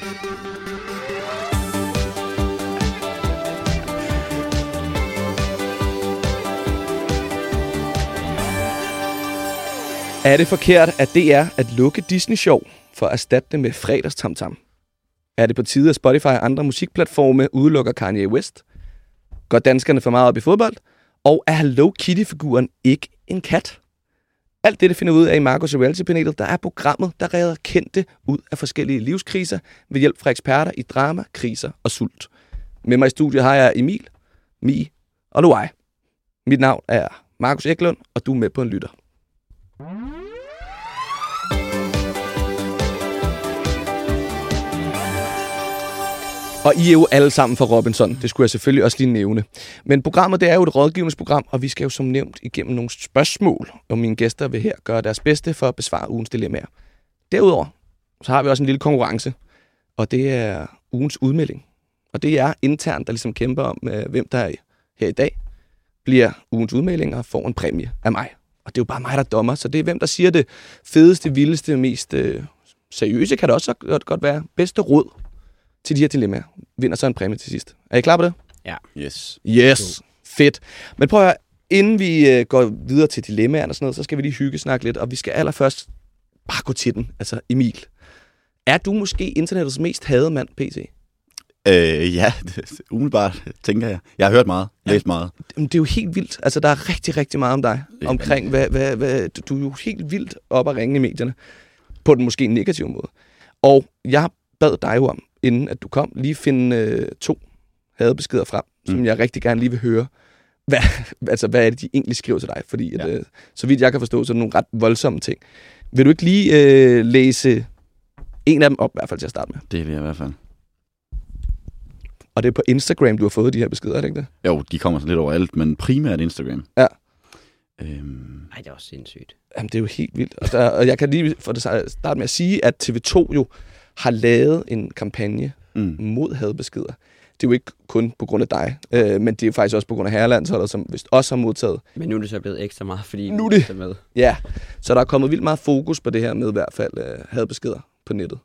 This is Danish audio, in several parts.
Er det forkert, at det er at lukke Disney Show for at erstatte det med fredagstamtam? Er det på tide, at Spotify og andre musikplatforme udelukker Kanye West? Går danskerne for meget op i fodbold? Og er Hello Kitty-figuren ikke en kat? Alt det, det finder ud af i Marcos Reality-panelet, der er programmet, der redder kendte ud af forskellige livskriser ved hjælp fra eksperter i drama, kriser og sult. Med mig i studiet har jeg Emil, Mi og Luai. Mit navn er Markus Eklund, og du er med på en lytter. Og I er jo alle sammen fra Robinson. Det skulle jeg selvfølgelig også lige nævne. Men programmet det er jo et rådgivningsprogram, og vi skal jo som nævnt igennem nogle spørgsmål, og mine gæster vil her gøre deres bedste for at besvare ugens dilemmaer. Derudover så har vi også en lille konkurrence, og det er ugens udmelding. Og det er internt, der ligesom kæmper om, øh, hvem der er her i dag bliver ugens udmelding og får en præmie af mig. Og det er jo bare mig, der dommer, så det er hvem, der siger det fedeste, vildeste, mest øh, seriøse, kan det også godt, godt være. Bedste råd til de her dilemmaer vinder så en præmie til sidst. Er I klar på det? Ja. Yes. Yes. Fedt. Men prøv at høre, inden vi øh, går videre til dilemmaerne og sådan noget, så skal vi lige hygge snakke lidt, og vi skal allerførst bare gå til den. Altså, Emil, er du måske internettets mest hadede mand, PC? Øh, ja, umiddelbart tænker jeg. Jeg har hørt meget, læst meget. Jamen, det er jo helt vildt. Altså, der er rigtig, rigtig meget om dig. Det Omkring, hvad, hvad, hvad, du, du er jo helt vildt op at ringe i medierne. På den måske negative måde. Og jeg bad dig jo om, inden at du kom, lige finde øh, to hadebeskeder frem, som Mm. jeg rigtig gerne lige vil høre. Hvad, altså, hvad er det, de egentlig skriver til dig? Fordi, at, Ja. øh, så vidt jeg kan forstå, så er det nogle ret voldsomme ting. Vil du ikke lige øh, læse en af dem op, i hvert fald til at starte med? Det er det i hvert fald. Og det er på Instagram, du har fået de her beskeder, er det ikke det? Jo, de kommer sådan lidt overalt, men primært Instagram. Ja. Øhm, Ej, det er også sindssygt. Jamen, det er jo helt vildt. Og, der, og jeg kan lige for det starte med at sige, at TV2 jo har lavet en kampagne mm. mod hadbeskeder. Det er jo ikke kun på grund af dig, øh, men det er jo faktisk også på grund af herrelandsholdet, som vist også har modtaget. Men nu er det så blevet ekstra meget, fordi Nu er det- er med. Ja, så der er kommet vildt meget fokus på det her med i hvert fald øh, hadbeskeder på nettet.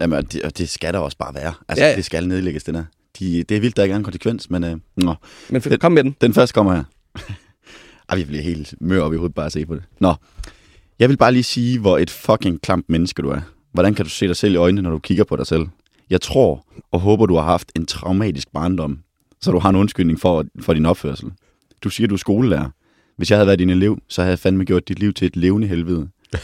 Jamen, og det, og det skal der også bare være. Altså, Ja, ja, ja. det skal nedlægges, den her. De, det er vildt, der ikke er en konsekvens, men øh, nå, Men Det- kom med den. den første kommer her. Ej, vi bliver helt mør op i hovedet bare at se på det. Nå, jeg vil bare lige sige, hvor et fucking klamt menneske du er. Hvordan kan du se dig selv i øjnene, når du kigger på dig selv? Jeg tror og håber, du har haft en traumatisk barndom, så du har en undskyldning for, for din opførsel. Du siger, du er skolelærer. Hvis jeg havde været din elev, så havde jeg fandme gjort dit liv til et levende helvede.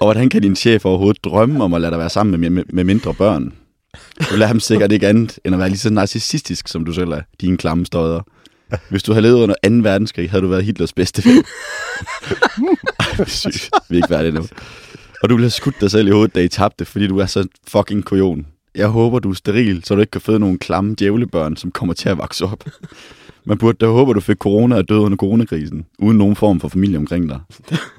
og hvordan kan din chef overhovedet drømme om at lade dig være sammen med, med, med mindre børn? Du lader ham sikkert ikke andet, end at være lige så narcissistisk, som du selv er. Dine klamme støder. Hvis du havde levet under 2. verdenskrig, havde du været Hitlers bedste ven. Ej, sygt. Vi er ikke færdige nu. Og du ville have skudt dig selv i hovedet, da I tabte, fordi du er så fucking kujon. Jeg håber, du er steril, så du ikke kan føde nogle klamme djævlebørn, som kommer til at vokse op. Man burde da håbe, du fik corona og døde under coronakrisen, uden nogen form for familie omkring dig.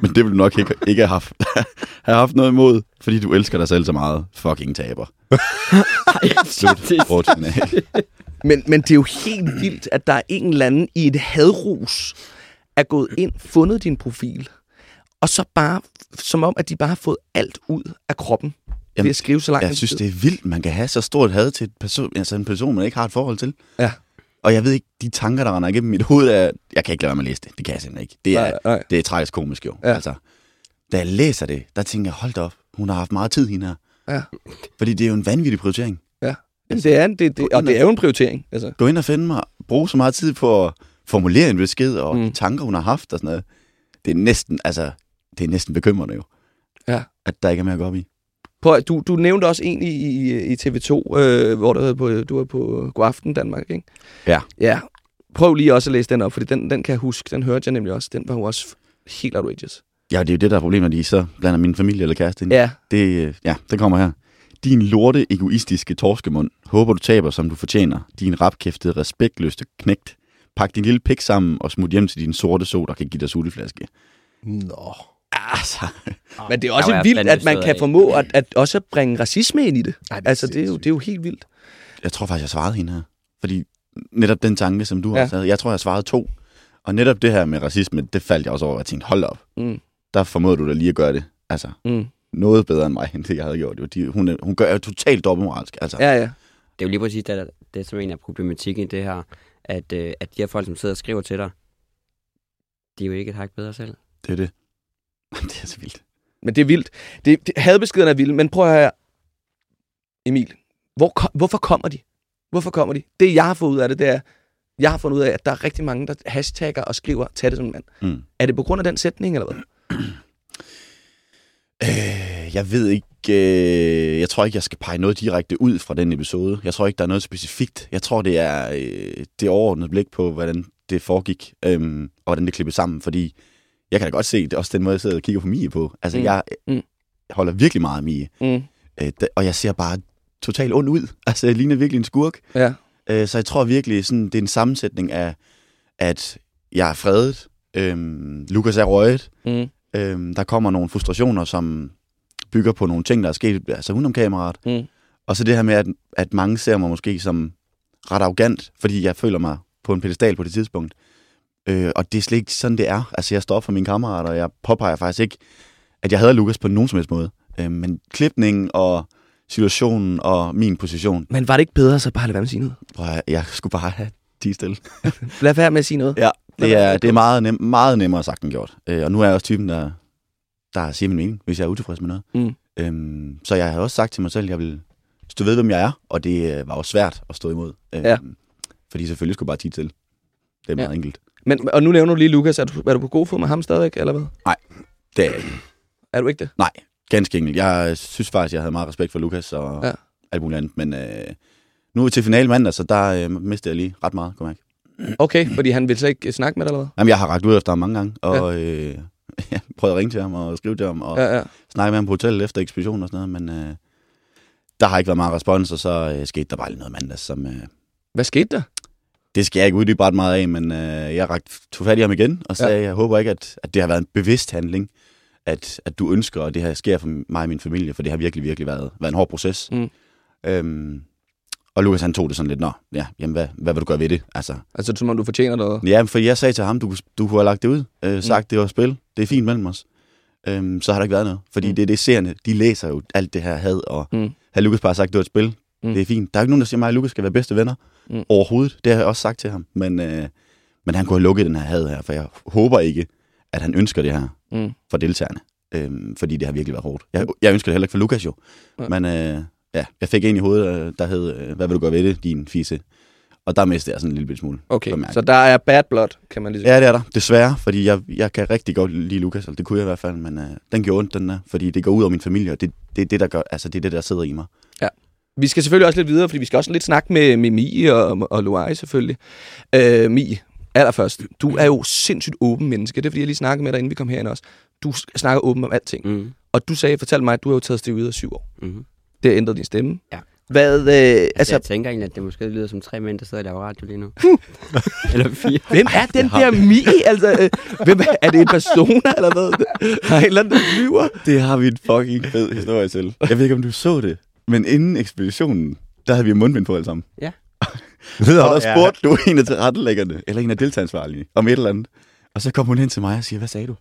Men det vil du nok ikke, ikke have haft, have haft noget imod, fordi du elsker dig selv så meget. Fucking taber. Slut. Kort final. Men, men det er jo helt vildt, at der er en eller anden i et hadrus, er gået ind, fundet din profil, og så bare, som om, at de bare har fået alt ud af kroppen ved Jamen, at skrive så langt. Jeg synes, det er vildt, man kan have så stort had til et person, altså en person, man ikke har et forhold til. Ja. Og jeg ved ikke, de tanker, der render igennem mit hoved, er... Jeg kan ikke lade være med at læse det. Det kan jeg simpelthen ikke. Det er, Nej, nej. det er tragisk komisk jo. Ja. Altså, da jeg læser det, der tænker jeg, hold da op, hun har haft meget tid, hende her. Ja. Fordi det er jo en vanvittig prioritering. Ja. Jamen, det er, en- det, det, og det er jo en prioritering. Altså. Gå ind og finde mig, bruge så meget tid på at formulere en besked, og Mm. de tanker, hun har haft og sådan noget. Det er næsten, altså, det er næsten bekymrende jo. Ja. At der ikke er mere at gå op i. Prøv, du, du nævnte også en i, i, i TV2, øh, hvor du, var på, du var på Godaften Danmark, ikke? Ja. Ja. Prøv lige også at læse den op, fordi den, den kan jeg huske. Den hørte jeg nemlig også. Den var jo også helt outrageous. Ja, det er jo det, der er problemet, når de så blander min familie eller kæreste ind. Ja. Det, øh, ja, det kommer her. Din lorte, egoistiske torskemund. Håber du taber, som du fortjener. Din rapkæftede, respektløste knægt. Pak din lille pik sammen og smut hjem til din sorte så, der kan give dig sutteflaske. Nå. Altså, Men det er også vildt, at man kan formå at, at også bringe racisme ind i det. Ej, Altså, det er, jo, det er jo helt vildt. jeg tror faktisk, jeg svarede hende her. Fordi netop den tanke, som du Ja. har sagt, jeg tror, jeg svarede to. Og netop det her med racisme, det faldt jeg også over, og jeg tænkte, hold op. Mm. Der formåede du da lige at gøre det. Altså, Mm. noget bedre end mig, end det jeg havde gjort. Jo. De, hun, er, hun gør er totalt dobbeltmoralsk. Altså. Ja, ja. Det er jo lige præcis det, der, det som en af problematikken i det her, at, øh, at de her folk, som sidder og skriver til dig, de er jo ikke et hak bedre selv. Det er det. det er så vildt. Men det er vildt. Det, det, hadbeskederne er vilde, men prøv at høre her. Emil, hvor, hvorfor kommer de? Hvorfor kommer de? Det, jeg har fået ud af det, det er, jeg har fundet ud af, at der er rigtig mange, der hashtagger og skriver, tag det som en mand. Mm. Er det på grund af den sætning, eller hvad? Øh, jeg ved ikke, øh, jeg tror ikke, jeg skal pege noget direkte ud fra den episode. Jeg tror ikke, der er noget specifikt. Jeg tror, det er øh, det overordnede blik på, hvordan det foregik, øh, og hvordan det klippede sammen, fordi jeg kan da godt se, det også den måde, jeg sidder og kigger på Mie på. Altså, Mm. jeg Mm. holder virkelig meget af Mie, Mm. øh, og jeg ser bare totalt ond ud. Altså, jeg ligner virkelig en skurk. Ja. Øh, så jeg tror virkelig, sådan, det er en sammensætning af, at jeg er fredet, øh, Lukas er røget, Mm. Øhm, der kommer nogle frustrationer, som bygger på nogle ting, der er sket altså udenom kameraet. Mm. Og så det her med, at, at mange ser mig måske som ret arrogant, fordi jeg føler mig på en pedestal på det tidspunkt. Øh, og det er slet ikke sådan, det er. Altså, jeg står op for mine kammerater, og jeg påpeger faktisk ikke, at jeg havde Lukas på nogen som helst måde. Øh, men klipningen og situationen og min position, Men var det ikke bedre, så bare lade være med at sige noget? prøv at, jeg skulle bare have de stille. Lad være med at sige noget. Ja, det er, det er meget, nem, meget nemmere sagt end gjort. Øh, og nu er jeg også typen, der, der siger min mening, hvis jeg er utilfreds med noget. Mm. Øhm, så jeg har også sagt til mig selv, at jeg vil stå ved, hvem jeg er, og det øh, var jo svært at stå imod. Øhm, Ja. Fordi selvfølgelig skulle bare tit til. Det er meget Ja. enkelt. Men, og nu nævner du lige Lukas. Er du, er du på god fod med ham stadigvæk, eller hvad? Det er jeg ikke. Er du ikke det? ganske enkelt. Jeg synes faktisk, jeg havde meget respekt for Lukas og Ja. alt muligt andet. Men øh, nu er vi til finale mandag, så der øh, mistede jeg lige ret meget, jeg ikke. Okay, fordi han vil så ikke snakke med dig, eller hvad? Jamen, jeg har ragt ud efter ham mange gange, og ja. øh, jeg prøvede at ringe til ham og skrive til ham, og Ja, ja. snakke med ham på hotellet efter ekspeditionen og sådan noget, men øh, der har ikke været meget respons, og så øh, skete der bare lige noget mandag, som... Øh, Hvad skete der? Det skal jeg ikke uddybe ret meget af, men øh, jeg rakt, tog fat i ham igen og sagde, ja. jeg håber ikke, at, at det har været en bevidst handling, at, at du ønsker, og det her sker for mig og min familie, for det har virkelig, virkelig været, været en hård proces. Mm. Øhm, og Lukas han tog det sådan lidt, nå, ja, jamen, hvad, hvad vil du gøre ved det? Altså, Altså, som om du fortjener noget. ja, for jeg sagde til ham, du, du kunne have lagt det ud, øh, sagt, mm. det var spil, det er fint mellem os. Øhm, så har der ikke været noget, fordi Mm. mm. det er det seerne, de læser jo alt det her had, og Mm. mm. har Lukas bare sagt, det var et spil, Mm. mm. det er fint. Der er ikke nogen, der siger mig, at Lukas skal være bedste venner Mm. overhovedet. Det har jeg også sagt til ham, men, øh, men han kunne have lukket den her had her, for jeg håber ikke, at han ønsker det her Mm. for deltagerne, øhm, fordi det har virkelig været hårdt. Jeg, jeg ønsker det heller ikke for Lukas jo, Ja. ja. men øh, ja, jeg fik en i hovedet, øh, der hed, øh, hvad vil du gøre ved det, din fise? Og der mistede jeg sådan en lille smule. Okay, så der er bad blood, kan man lige. Ja, det er der. Desværre, fordi jeg, jeg kan rigtig godt lide Lukas, eller det kunne jeg i hvert fald, men øh, den gjorde ondt, den der, fordi det går ud over min familie, og det, det er det, der gør, altså det er det, der sidder i mig. Vi skal selvfølgelig også lidt videre, fordi vi skal også lidt snakke med, med Mie og, og Luai selvfølgelig. Øh, Mie, allerførst, du er jo sindssygt åben menneske. Det er fordi, jeg lige snakkede med dig, inden vi kom herind også. Du snakker åben om alting. Mm. Og du sagde, fortalte mig, at du har jo taget steroider i syv år. Mm. Det har ændret din stemme. Ja. Hvad, øh, Altså, altså, jeg tænker egentlig, at det måske lyder som tre mænd, der sidder og laver radio lige nu. Eller fire. hvem er den der Mie? Altså, øh, hvem er, er det en persona, eller hvad? Er en eller anden, lyver. Det har vi en fucking fed historie til. Jeg ved ikke, om du så det, men inden ekspeditionen, der havde vi mundbind på alle sammen. Ja. og der spurgte du en af tilrettelæggerne, eller en af deltageransvarlige, om et eller andet. Og så kom hun hen til mig og siger, hvad sagde du?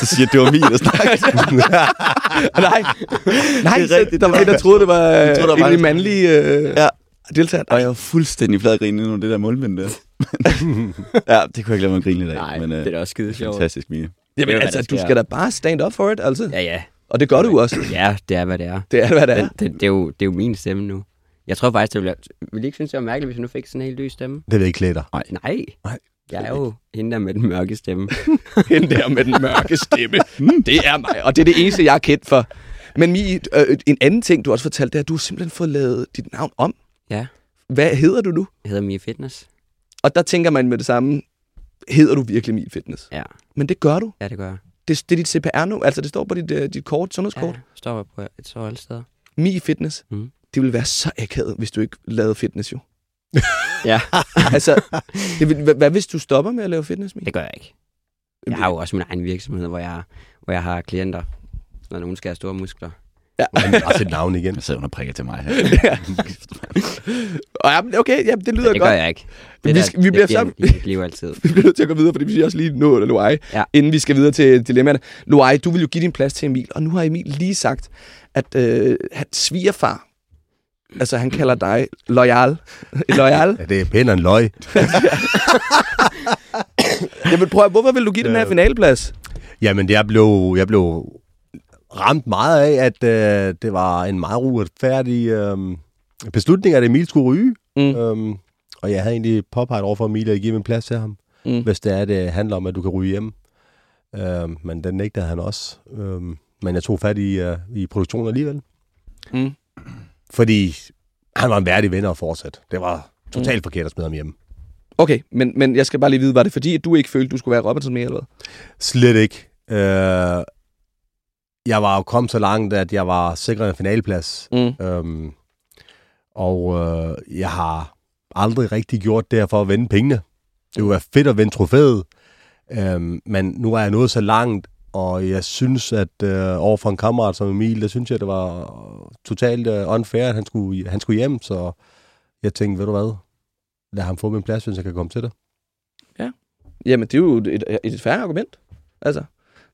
Så siger jeg, det var min, der snakkede. Nej, nej Det er rigtigt. der var en, der troede, det var, Jeg troede, der var en mandlig øh, Ja. deltager. Og jeg var fuldstændig fladgrin under det der mundbind der. ja, det kunne jeg ikke lade mig at grine lidt af. Nej, men, det er da også skide sjovt. Fantastisk, Mie. Jamen, hvad altså, du skal da bare stand up for it, altså. Ja, ja. Og det gør du også. Ja, det er, hvad det er. Det er, hvad det er. Det, det, det, er, jo, det er jo min stemme nu. Jeg tror faktisk, det ville, ville I ikke synes, det var mærkeligt, hvis jeg nu fik sådan en helt lys stemme? Det vil ikke klæde dig. Nej. Nej. Nej. Jeg er jo hende der med den mørke stemme. Hende der med den mørke stemme. Det er mig, og det er det eneste, jeg er kendt for. Men Mi, øh, en anden ting, du også fortalte, det er, at du har simpelthen fået lavet dit navn om. Ja. Hvad hedder du nu? Jeg hedder Mia Fitness. Og der tænker man med det samme, hedder du virkelig Mi Fitness? Ja. Men det gør du. Ja, det gør jeg. Det, det er dit CPR nu, altså det står på dit, uh, dit kort, sundhedskort. Ja, står på et så alle steder. Mi Fitness. Mhm. Det ville være så akavet, hvis du ikke lavede fitness jo. Ja, altså, det vil, hvad, hvad hvis du stopper med at lave fitness, Mi? det gør jeg ikke. Jeg har jo også min egen virksomhed, hvor jeg, hvor jeg har klienter, når nogen skal have store muskler. Ja. Men bare sæt navn igen. Jeg sidder under prikker til mig her. Ja, okay, ja, det lyder det gør godt. jeg ikke. Vi der, vi det bliver bliver sammen- liv altid. Vi bliver nødt til at gå videre, fordi vi siger også lige nå eller Luai, Ja. inden vi skal videre til dilemmaerne. Luai, du vil jo give din plads til Emil, og nu har Emil lige sagt, at øh, hans svigerfar, altså han kalder dig loyal. loyal. Ja, det er pænere end løg. Jamen prøv at, hvorfor vil du give den her finaleplads? Jamen, jeg blev, jeg blev ramt meget af, at øh, det var en meget uretfærdig øh, beslutning, at Emil skulle ryge. Mm. Øhm, og jeg havde egentlig påpeget over for Emil, at give min plads til ham, Mm. hvis det er, det handler om, at du kan ryge hjem. Øhm, men den nægtede han også. Øhm, men jeg tog fat i, øh, i produktionen alligevel. Mm. Fordi han var en værdig ven og fortsat. Det var totalt mm. forkert at smide ham hjem. Okay, men, men jeg skal bare lige vide, var det fordi, at du ikke følte, du skulle være Robinson mere, eller hvad? Slet ikke. Øh, jeg var jo kommet så langt, at jeg var sikret en finaleplads. Mm. Øhm, og øh, jeg har aldrig rigtig gjort det her for at vinde pengene. Det kunne være fedt at vinde trofæet, øhm, men nu er jeg nået så langt, og jeg synes, at øh, over for en kammerat som Emil, der synes jeg, det var totalt øh, unfair, at han skulle, han skulle hjem, så jeg tænkte, ved du hvad, lad ham få min plads, hvis jeg kan komme til det. Jamen, det er jo et, et, et færre argument. Altså.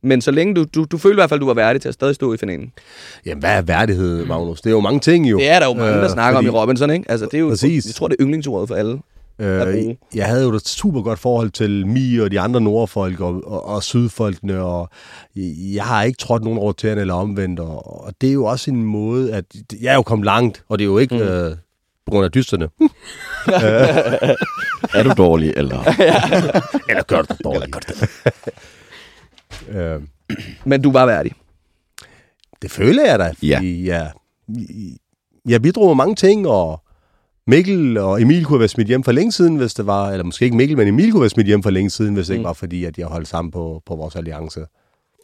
Men så længe du, du, du følte i hvert fald, du var værdig til at stadig stå i finalen. Jamen, hvad er værdighed, Magnus? Det er jo mange ting, jo. Det er der jo mange, der Øh, snakker fordi- om i Robinson, ikke? Altså, det er jo, Præcis. Jeg tror, det er yndlingsordet for alle. Øh, jeg havde jo et super godt forhold til Mi og de andre nordfolk og, og, og sydfolkene, og jeg har ikke trådt nogen over tæerne eller omvendt, og, og det er jo også en måde, at jeg er jo kommet langt, og det er jo ikke mm. øh, på grund af dysterne. er du dårlig, eller? eller gør det dårligt. øh, Men du var værdig. det føler jeg da, fordi ja. jeg, jeg bidrog med mange ting, og Mikkel og Emil kunne have været smidt hjem for længe siden, hvis det var, eller måske ikke Mikkel, men Emil kunne have været smidt hjem for længe siden, hvis det ikke Mm. var fordi, at jeg holdt sammen på, på vores alliance.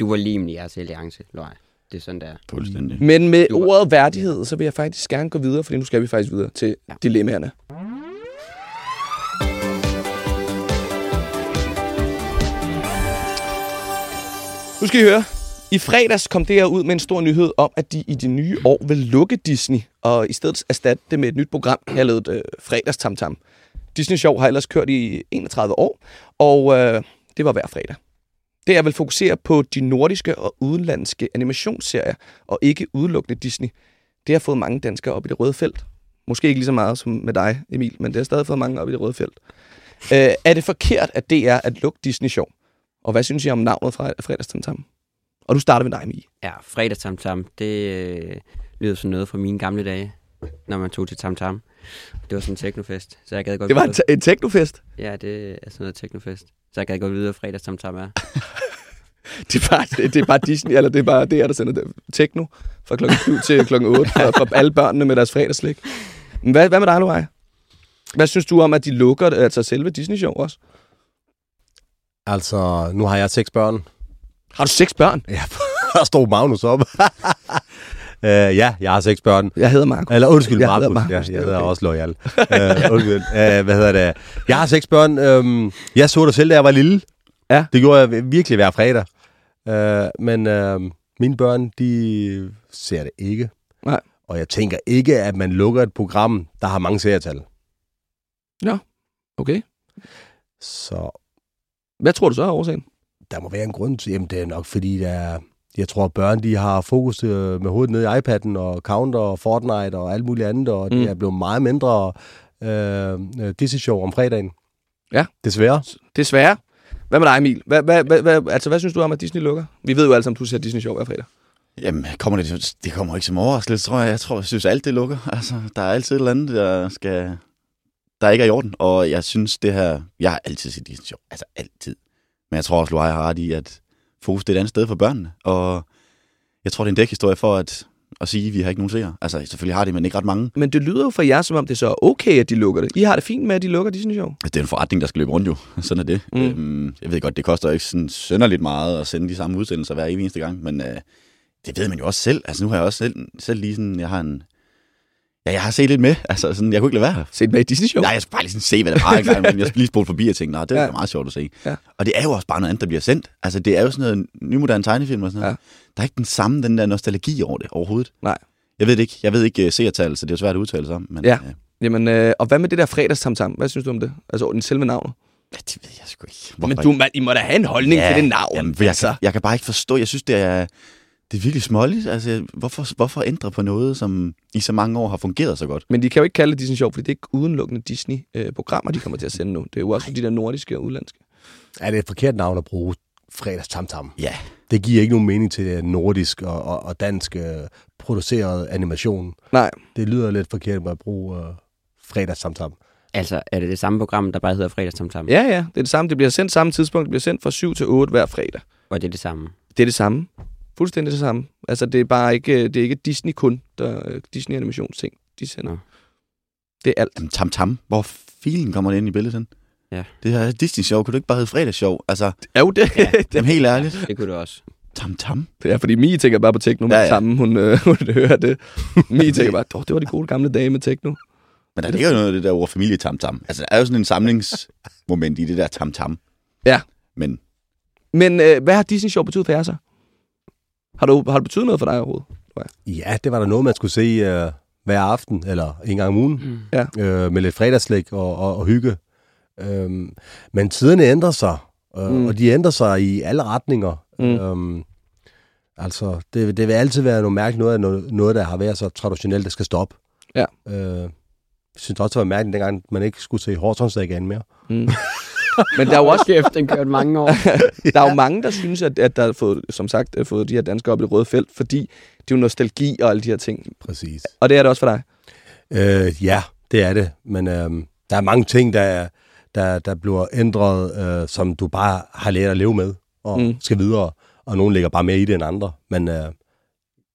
Du var limen i jeres alliance, Løg. Det er sådan, der. Fuldstændig. Men med Du var- ordet værdighed, så vil jeg faktisk gerne gå videre, fordi nu skal vi faktisk videre til. Ja. dilemmaerne. Nu skal I høre. I fredags kom det her ud med en stor nyhed om, at de i det nye år vil lukke Disney, og i stedet erstatte det med et nyt program, kaldet øh, Fredags Tam Tam. Disney Show har ellers kørt i 31 år, og øh, det var hver fredag. Det er vil fokusere på de nordiske og udenlandske animationsserier, og ikke udelukkende Disney. Det har fået mange danskere op i det røde felt. Måske ikke lige så meget som med dig, Emil, men det har stadig fået mange op i det røde felt. Øh, er det forkert, at det er at lukke Disney Show? Og hvad synes I om navnet fra Fredags Tam Tam? Og du starter med dig, Emil. Ja, fredags tam tam, det øh, lyder som noget fra mine gamle dage, når man tog til tam tam. Det var sådan en teknofest, så jeg gad godt Det var en, en teknofest. Ja, det er sådan noget teknofest. Så jeg gad godt vide, hvad fredags tam tam er. Det er bare, det er bare Disney, eller det er bare det, der sender det. techno fra klokken 7 til klokken 8 for, for alle børnene med deres fredagslik. Men hvad, hvad med dig, Luai? Hvad synes du om, at de lukker altså selve Disney Show også? Altså, nu har jeg seks børn. Har du seks børn? Ja, der stod Magnus op. uh, ja, jeg har seks børn. Jeg hedder Marco. Eller undskyld, Jeg jeg hedder. Markus, Ja, er jeg hedder okay. også Loyal. uh, undskyld. Uh, hvad hedder det? Jeg har seks børn. Um, jeg så det selv, da jeg var lille. Ja. Det gjorde jeg virkelig hver fredag. Uh, men uh, mine børn, de ser det ikke. Nej. Og jeg tænker ikke, at man lukker et program, der har mange seertal. Okay. Så Hvad tror du så er årsagen? der må være en grund til, jamen det er nok fordi, der er, jeg tror, at børn de har fokus øh, med hovedet nede i iPad'en og Counter og Fortnite og alt muligt andet, og mm. Det er blevet meget mindre øh, øh, Disney-show om fredagen. Ja. Desværre. Desværre. Hvad med dig, Emil? Hvad, hvad, hvad, hvad, altså, hvad synes du om, at Disney lukker? Vi ved jo alle sammen, at du ser Disney Show hver fredag. Jamen, kommer det, det kommer ikke som overraskelse, tror jeg. Jeg tror, jeg synes, alt det lukker. Altså, der er altid et eller andet, der skal... Der ikke er i orden. Og jeg synes, det her... Jeg har altid set Disney Show. Altså, altid. Men jeg tror også, Luai har ret i, at fokus det er et andet sted for børnene. Og jeg tror, det er en dækhistorie for at, at sige, at vi har ikke nogen seere. Altså, selvfølgelig har de, men ikke ret mange. Men det lyder jo for jer, som om det så er okay, at de lukker det. I har det fint med, at de lukker Disney. Altså, det er en forretning, der skal løbe rundt jo. Sådan er det. Mm. Øhm, jeg ved godt, det koster ikke sådan sønderligt meget at sende de samme udsendelser hver eneste gang, men øh, det ved man jo også selv. Altså nu har jeg også selv, selv lige sådan, jeg har en, Ja, jeg har set lidt med. Altså, sådan, jeg kunne ikke lade være. Set med i Disney Show? Nej, jeg skulle bare lige sådan se, hvad det var en gang, men jeg skulle lige spole forbi og tænke, nej, det er Ja. meget sjovt at se. Ja. Og det er jo også bare noget andet, der bliver sendt. Altså, det er jo sådan noget nymoderne tegnefilm og sådan noget. Ja. Der er ikke den samme, den der nostalgi over det overhovedet. Nej. Jeg ved det ikke. Jeg ved ikke uh, seertal, så det er jo svært at udtale sig om. Men, Ja. øh, Jamen, øh, og hvad med det der fredagstamtam? Hvad synes du om det? Altså, den selve navnet. ja, det ved jeg sgu ikke. Men du, man, I må da have en holdning Ja, til det navn. Jamen, jeg, altså. kan, jeg kan bare ikke forstå. Jeg synes, det er, det er virkelig småligt. Altså, hvorfor, hvorfor ændre på noget, som i så mange år har fungeret så godt? Men de kan jo ikke kalde det Disney Show, fordi det er ikke udelukkende Disney-programmer, de kommer til at sende nu. Det er jo også de der nordiske og udlandske. Er det et forkert navn at bruge fredags tamtam? Ja, Det giver ikke nogen mening til det nordisk og, og, og dansk øh, produceret animation. Nej, Det lyder lidt forkert med at bruge øh, fredags tamtam. Altså, er det det samme program, der bare hedder Fredagstamtam? ja, ja, det er det samme. Det bliver sendt samme tidspunkt. Det bliver sendt fra 7 til 8 hver fredag. Og det er det samme? Det er det samme. Fuldstændig det samme. Altså, det er bare ikke, det er ikke Disney kun, der Disney animationsting, de sender. Nå. Det er alt. Jamen, Tam Tam. Hvor filen kommer det ind i billedet hen? Ja. Det her Disney-show, kunne du ikke bare hedde fredagsshow? Altså, Er jo det? Ja. dem helt ærligt. Det kunne du også. Tam Tam. Det er, fordi Mie tænker bare på techno med Ja, ja, ja. ja. samme, hun, øh, hun hører det. Mie tænker bare, det var de gode gamle dage med techno. Men der ligger jo noget af det der ord familie Tam Tam. Altså, der er jo sådan en samlingsmoment i det der Tam Tam. Ja. Men Men øh, hvad har Disney Show betydet for jer så? Har, du, har det betydet noget for dig overhovedet? Ja, det var der noget, man skulle se øh, hver aften, eller en gang om ugen, Mm. Ja. øh, med lidt fredagslæg og, og, og hygge. Øhm, men tiderne ændrer sig, øh, Mm. og de ændrer sig i alle retninger. Mm. Øhm, altså, det, det vil altid være noget mærkeligt noget, af noget, noget, der har været så traditionelt, der skal stoppe. Ja. Øh, jeg synes også, det var mærkeligt, dengang man ikke skulle se Hortonsdagen mere. Mm. Men der er jo også Kæft, den kørte mange år. der er jo mange, der synes, at, at der er fået, som sagt, er fået de her danskere op i det røde felt, fordi det er jo nostalgi og alle de her ting. Præcis. Og det er det også for dig. Øh, ja, det er det. Men øh, der er mange ting, der, er- der, der bliver ændret, øh, som du bare har lært at leve med og Mm. skal videre. Og nogle ligger bare mere i det end andre. Men øh,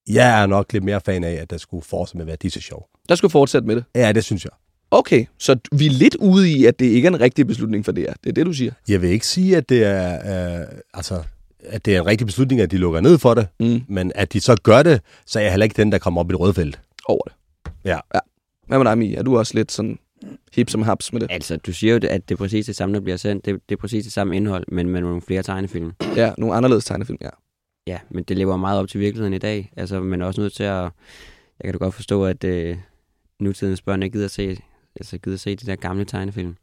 jeg er nok lidt mere fan af, at der skulle fortsætte med at være disse show. Der skulle fortsætte med det. Ja, det synes jeg. Okay, så vi er lidt ude i, at det ikke er en rigtig beslutning for det her. Det er det, du siger. Jeg vil ikke sige, at det er, øh, altså, at det er en rigtig beslutning, at de lukker ned for det. Mm. Men at de så gør det, så er jeg heller ikke den, der kommer op i det røde felt. Over det. Ja. ja. Hvad med dig, Mie? Er du også lidt sådan hip som haps med det? Altså, du siger jo, at det er præcis det samme, der bliver sendt. Det, det er præcis det samme indhold, men med nogle flere tegnefilm. Ja, nogle anderledes tegnefilm, ja. Ja, men det lever meget op til virkeligheden i dag. Altså, man er også nødt til at... Jeg kan da godt forstå, at øh, nutidens børn ikke gider at se, altså, gider at se de der gamle tegnefilm.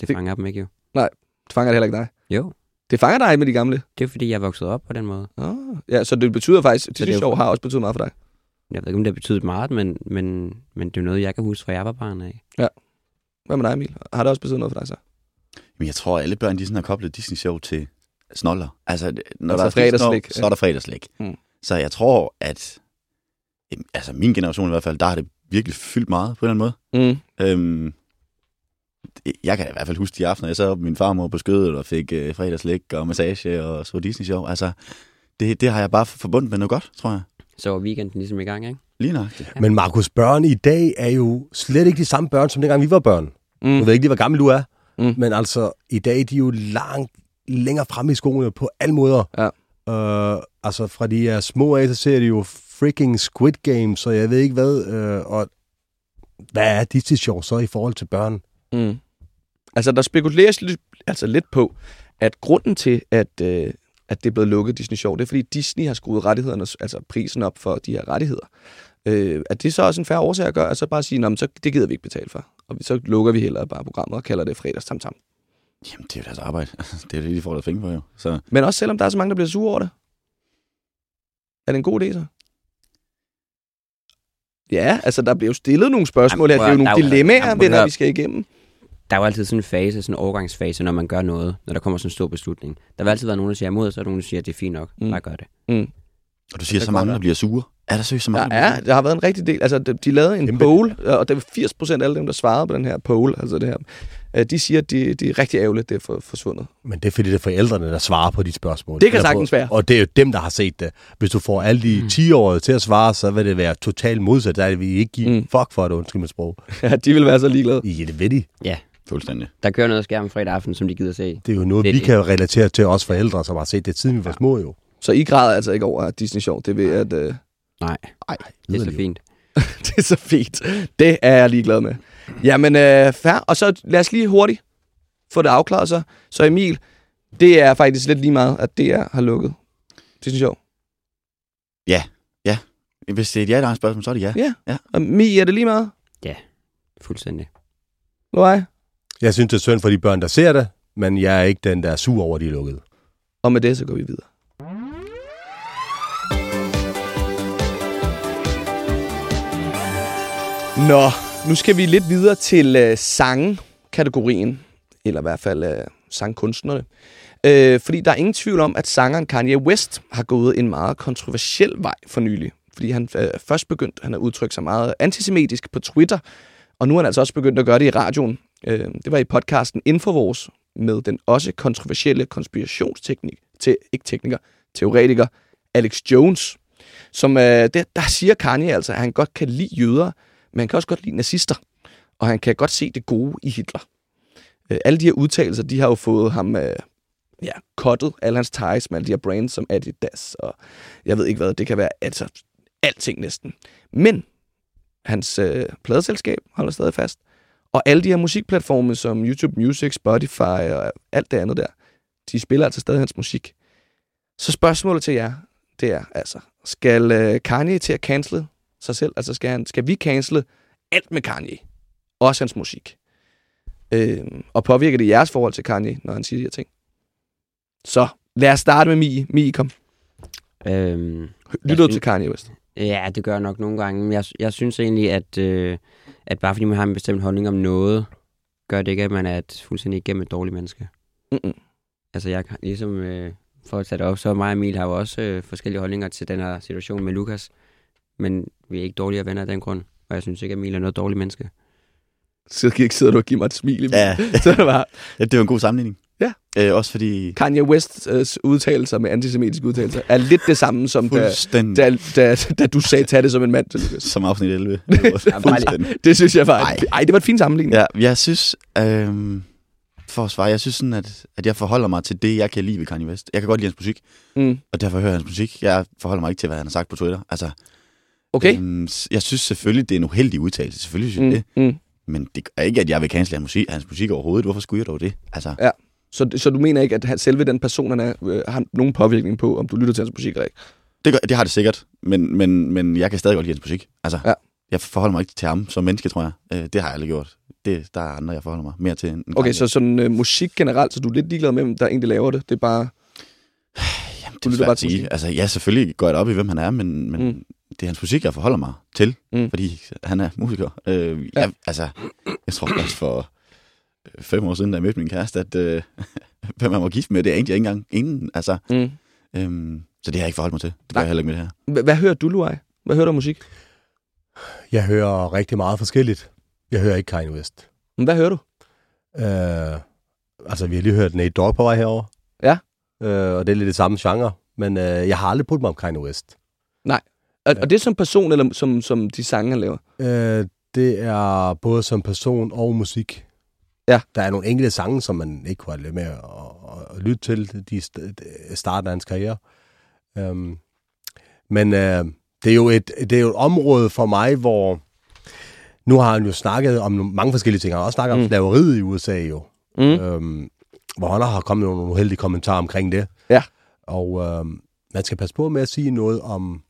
Det Det- fanger dem ikke jo. Det fanger det heller ikke dig. Jo, Det fanger dig med de gamle. det er fordi, jeg er vokset op på den måde. Oh, ja, så det betyder faktisk, det Disney er jo- Show har også betydet meget for dig. Jeg ved ikke, om det har betydet meget, men, men, men det er jo noget, jeg kan huske, fra jeg var barn af. Hvad med dig, Emil? Har det også betydet noget for dig så? Men jeg tror, at alle børn de sådan har koblet Disney-show til snoller. Altså, det- når Altså der er fredagslæg, så er der fredagslæg. Mm. Så jeg tror, at jamen, altså min generation i hvert fald, der har det virkelig fyldt meget på en eller anden måde. Mm. Øhm, jeg kan i hvert fald huske de aftener, jeg sad med min farmor på skødet og fik øh, fredagslæg og massage og så Disney-show. Altså, det, det har jeg bare forbundet med noget godt, tror jeg. Så var weekenden ligesom i gang, ikke? Lige nøjagtigt. Ja. Men Markus, børn i dag er jo slet ikke de samme børn, som dengang vi var børn. Mm. Jeg ved ikke lige, hvor gammel du er, Mm. men altså, i dag de er jo langt længere fremme i skoene på alle måder. Ja. Øh, altså, fra de er små af, så ser de jo freaking Squid Game, så jeg ved ikke hvad. Øh, og hvad er Disney Show så i forhold til børn? Mm. Altså, der spekuleres lidt, altså lidt på, at grunden til, at, øh, at det er blevet lukket Disney Show, det er, fordi Disney har skruet rettighederne, altså prisen op for de her rettigheder. Øh, er det så også en færre årsag at gøre, at så bare sige, "Nå, men så det gider vi ikke betale for, og så lukker vi hellere bare programmet og kalder det fredags tam tam. Jamen, det er jo deres arbejde. det er det, de får deres penge for, jo. Så Men også selvom der er så mange, der bliver sure over det. Er det en god idé så? Ja, altså der bliver jo stillet nogle spørgsmål her. Det er jo nogle er dilemmaer, jamen, venner, vi skal igennem. Der er jo altid sådan en fase, sådan en overgangsfase, når man gør noget, når der kommer sådan en stor beslutning. Der vil altid være nogen, der siger imod, og så er der nogen, der siger, at det er fint nok. Mm. Mm. Bare gør det. Og du siger, så mange, der bliver sure. Er der seriøst så mange, Der der bliver er, der har været en rigtig del. Altså, de, de lavede en poll, og det var 80 procent af alle dem, der svarede på den her poll, altså det her, øh, de siger, at de, de er rigtig ærgerligt, det er for, forsvundet. Men det er fordi, det er forældrene, der svarer på de spørgsmål. Det kan Eller sagtens på, være. Og det er jo dem, der har set det. Hvis du får alle de 10-årige til at svare, så vil det være totalt modsat. Der vil vi ikke give Mm. mm. fuck for det, undskyld mit sprog. Ja, de vil være så ligeglade. Ja, det ved de. Fuldstændig. Der kører noget skærm fredag aften, som de gider se. Det er jo noget, Det vi det. kan relatere til os forældre, som har set det, siden vi var små jo. Så I græder altså ikke over at Disney Show, det ved at... Øh, Nej, ej, det er så fint. det er så fint. Det er jeg ligeglad med. Jamen, øh, fair. Og så lad os lige hurtigt få det afklaret så. Så Emil, det er faktisk lidt lige meget, at DR har lukket. Det synes jeg jo. Hvis det er et ja eller spørgsmål, så er det ja. Ja. Ja. Og Mi, er det lige meget? Fuldstændig. Loai? Jeg synes, det er synd for de børn, der ser det, men jeg er ikke den, der er sur over, at de er lukket. Og med det, så går vi videre. Nå, nu skal vi lidt videre til øh, sangkategorien, eller i hvert fald øh, sangkunstnerne. Øh, fordi der er ingen tvivl om, at sangeren Kanye West har gået en meget kontroversiel vej for nylig. Fordi han øh, først begyndte, han har udtrykt sig meget antisemitisk på Twitter, og nu er han altså også begyndt at gøre det i radioen. Øh, det var i podcasten Infowars med den også kontroversielle konspirationsteknik, til, ikke tekniker, teoretiker Alex Jones, som øh, der, der siger Kanye altså, at han godt kan lide jøder, men han kan også godt lide nazister, og han kan godt se det gode i Hitler. Øh, alle de her udtalelser, de har jo fået ham øh, ja, kottet alle hans ties med alle de her brands som Adidas, og jeg ved ikke hvad, det kan være altså, alting næsten. Men hans øh, pladeselskab holder stadig fast, og alle de her musikplatforme som YouTube Music, Spotify og alt det andet der, de spiller altså stadig hans musik. Så spørgsmålet til jer, det er altså, skal øh, Kanye til at cancele sig selv? Altså skal, han, skal vi cancele alt med Kanye? Også hans musik. Øh, og påvirker det jeres forhold til Kanye, når han siger de her ting? Så lad os starte med Mie. Mie, kom. Øhm, Lytter du til Kanye West? Ja, det gør jeg nok nogle gange. Men jeg, jeg synes egentlig, at, øh, at bare fordi man har en bestemt holdning om noget, gør det ikke, at man er et fuldstændig igennem et dårligt menneske. Mm-mm. Altså, jeg kan ligesom, øh, for at tage det op, så mig og Emil har jo også øh, forskellige holdninger til den her situation med Lukas. Men vi er ikke dårligere venner af den grund. Og jeg synes ikke, at Emil er noget dårligt menneske. Så ikke sidder du og giver mig et smil. Emil. Ja, Så er det bare ja det var en god sammenligning. Ja. Øh, også fordi... Kanye Wests udtalelser med antisemitiske udtalelser er lidt det samme som da, da, da, da du sagde, tag det som en mand til. Som afsnit 11. Fuldstændig. Det synes jeg var... Ej. Ej, det var et fint sammenligning. Ja, jeg synes, øh, for at svare, jeg synes sådan, at, at jeg forholder mig til det, jeg kan lide ved Kanye West. Jeg kan godt lide hans musik, Mm. og derfor hører jeg hans musik. Jeg forholder mig ikke til, hvad han har sagt på Twitter. Altså, Okay. øhm, jeg synes selvfølgelig, det er en uheldig udtalelse. Selvfølgelig synes jeg Mm. det. Mm. Men det er ikke, at jeg vil cancele hans musik, hans musik overhovedet. Hvorfor skulle jeg dog det? Altså, Så, så du mener ikke, at han- selve den person, han er, øh, har nogen påvirkning på, om du lytter til hans musik eller ikke? det, gør, det har det sikkert, men, men, men jeg kan stadig godt lide hans musik. Altså, Ja. jeg forholder mig ikke til ham som menneske, tror jeg. Øh, det har jeg aldrig gjort. Det, der er andre, jeg forholder mig mere til. End Okay, Kanye. så sådan øh, musik generelt, så du er lidt ligeglad med, hvem der egentlig laver det. Det er bare... Jamen, du det er lytter svært bare at til sige. Altså, ja, selvfølgelig går jeg op i, hvem han er, men, men Mm. Det er hans musik, jeg forholder mig til, Mm. fordi han er musiker. Øh, Ja. jeg, altså, jeg tror også for øh, fem år siden, da jeg mødte min kæreste, at øh, hvem han var gift med, det er egentlig ikke engang inden. Altså, Mm. øhm, så det har jeg ikke forholdt mig til. Det gør Nej. jeg heller ikke med det her. Hvad hører du, Luai? Hvad hører du musik? Jeg hører rigtig meget forskelligt. Jeg hører ikke Kanye West. Men Hvad hører du? Øh, altså, vi har lige hørt Nate Dogg på vej herover. Ja. Øh, og det er lidt det samme genre. Men øh, jeg har aldrig brugt mig om Kanye West. Og, Ja. og det er som person, eller som, som de sange, han laver? Øh, det er både som person og musik. Ja. Der er nogle enkelte sange, som man ikke kunne have lidt med at, at, lytte til. De st- starten af hans karriere. Um, men øh, det, er jo et, det er jo et område for mig, hvor... Nu har han jo snakket om mange forskellige ting. Han har også snakket Mm. om slaveriet i USA jo. Mm. Øhm, hvor han har kommet nogle uheldige kommentarer omkring det. Ja. Og øhm, man skal passe på med at sige noget om...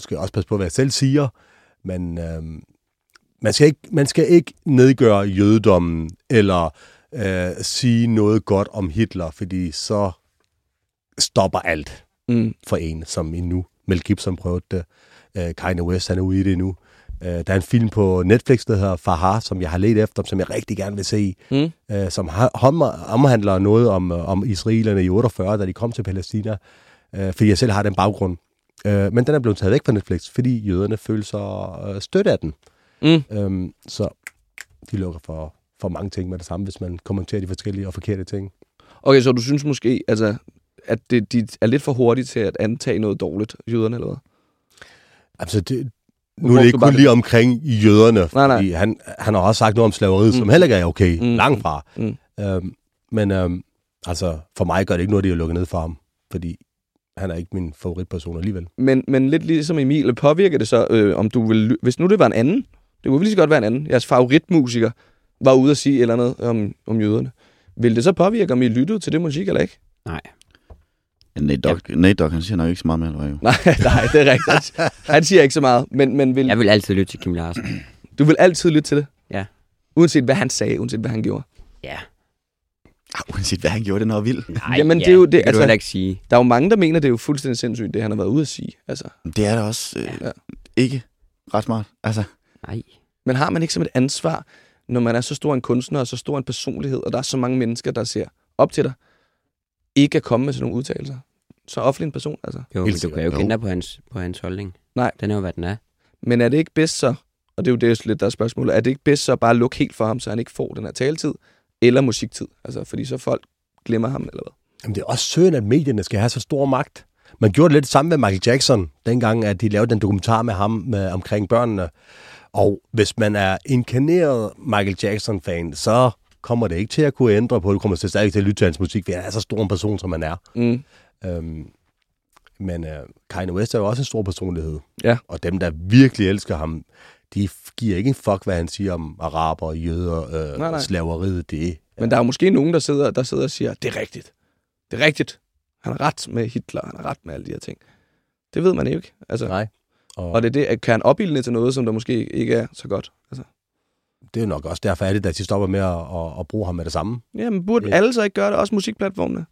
Nu skal jeg også passe på, hvad jeg selv siger, men øhm, man, skal ikke, man skal ikke nedgøre jødedommen, eller øh, sige noget godt om Hitler, fordi så stopper alt Mm. for en, som endnu. Mel Gibson prøvede det. Øh, Kanye West, han er ude i det nu. Øh, der er en film på Netflix, der hedder Fahar, som jeg har let efter, som jeg rigtig gerne vil se, Mm. øh, som omhandler noget om, øh, om israelerne i 48, da de kom til Palæstina, øh, fordi jeg selv har den baggrund. Øh, men den er blevet taget væk fra Netflix, fordi jøderne føler sig øh, stødt af den. Mm. Øhm, så de lukker for, for mange ting med det samme, hvis man kommenterer de forskellige og forkerte ting. Okay, så du synes måske, altså, at det, de er lidt for hurtige til at antage noget dårligt, jøderne eller hvad? Altså, det, Nu er det ikke kun lige omkring jøderne, Nej, nej. fordi han, han har også sagt noget om slaveriet, mm. som heller ikke er okay, Mm. langt fra. Mm. Øhm, men øhm, altså, for mig gør det ikke noget, de har lukket ned for ham, fordi han er ikke min favoritperson alligevel. Men, men lidt ligesom Emil, påvirker det så, øh, om du vil... Hvis nu det var en anden, det kunne lige så godt være en anden, jeres favoritmusiker var ude at sige et eller andet om, om jøderne. Vil det så påvirke, om I lyttede til det musik eller ikke? Nej. Ja, Nate Dogg, Nate Dogg, han siger nok ikke så meget mere, eller hvad jo. Nej, nej, det er rigtigt. Han, han siger ikke så meget, men, men vil, Jeg vil altid lytte til Kim Larsen. du vil altid lytte til det? Ja. Uanset hvad han sagde, uanset hvad han gjorde. Ja. Ah, uanset hvad han gjorde, det er noget vildt. Nej, Jamen, det ja, er jo det, det kan altså- ikke sige. Der er jo mange, der mener, det er jo fuldstændig sindssygt, det han har været ude at sige. Altså, Det er da også øh, Ja. ikke ret smart. Altså, Nej. men har man ikke som et ansvar, når man er så stor en kunstner og så stor en personlighed, og der er så mange mennesker, der ser op til dig, ikke at komme med sådan nogle udtalelser? Så offentlig en person, altså. Jo, men du kan jo ikke Jo. ændre på hans, på hans holdning. Nej. Den er jo, hvad den er. Men er det ikke bedst så, og det er jo det, lidt der er spørgsmålet, er det ikke bedst så bare at lukke helt for ham, så han ikke får den her taletid, eller musiktid? Altså, fordi så folk glemmer ham, eller hvad? Jamen, det er også synd, at medierne skal have så stor magt. Man gjorde det lidt samme med Michael Jackson, dengang at de lavede den dokumentar med ham med, omkring børnene. Og hvis man er inkarneret Michael Jackson-fan, så kommer det ikke til at kunne ændre på det. Du kommer til stadig til at lytte til hans musik, fordi han er så stor en person, som han er. Mm. Øhm, men øh, Kanye West er jo også en stor personlighed. Ja. Og dem, der virkelig elsker ham, de giver ikke en fuck, hvad han siger om araber, jøder, øh, Nej, nej. slaveriet. Det Men der er måske nogen, der sidder, der sidder og siger, det er rigtigt. Det er rigtigt. Han har ret med Hitler, han har ret med alle de her ting. Det ved man jo ikke. Altså, Nej. Og, og det er det, at kan han opbilde til noget, som der måske ikke er så godt. Altså, det er nok også derfor, at det, at de stopper med at, at, at bruge ham med det samme. jamen, burde Ja. alle så ikke gøre det? Også musikplatformene?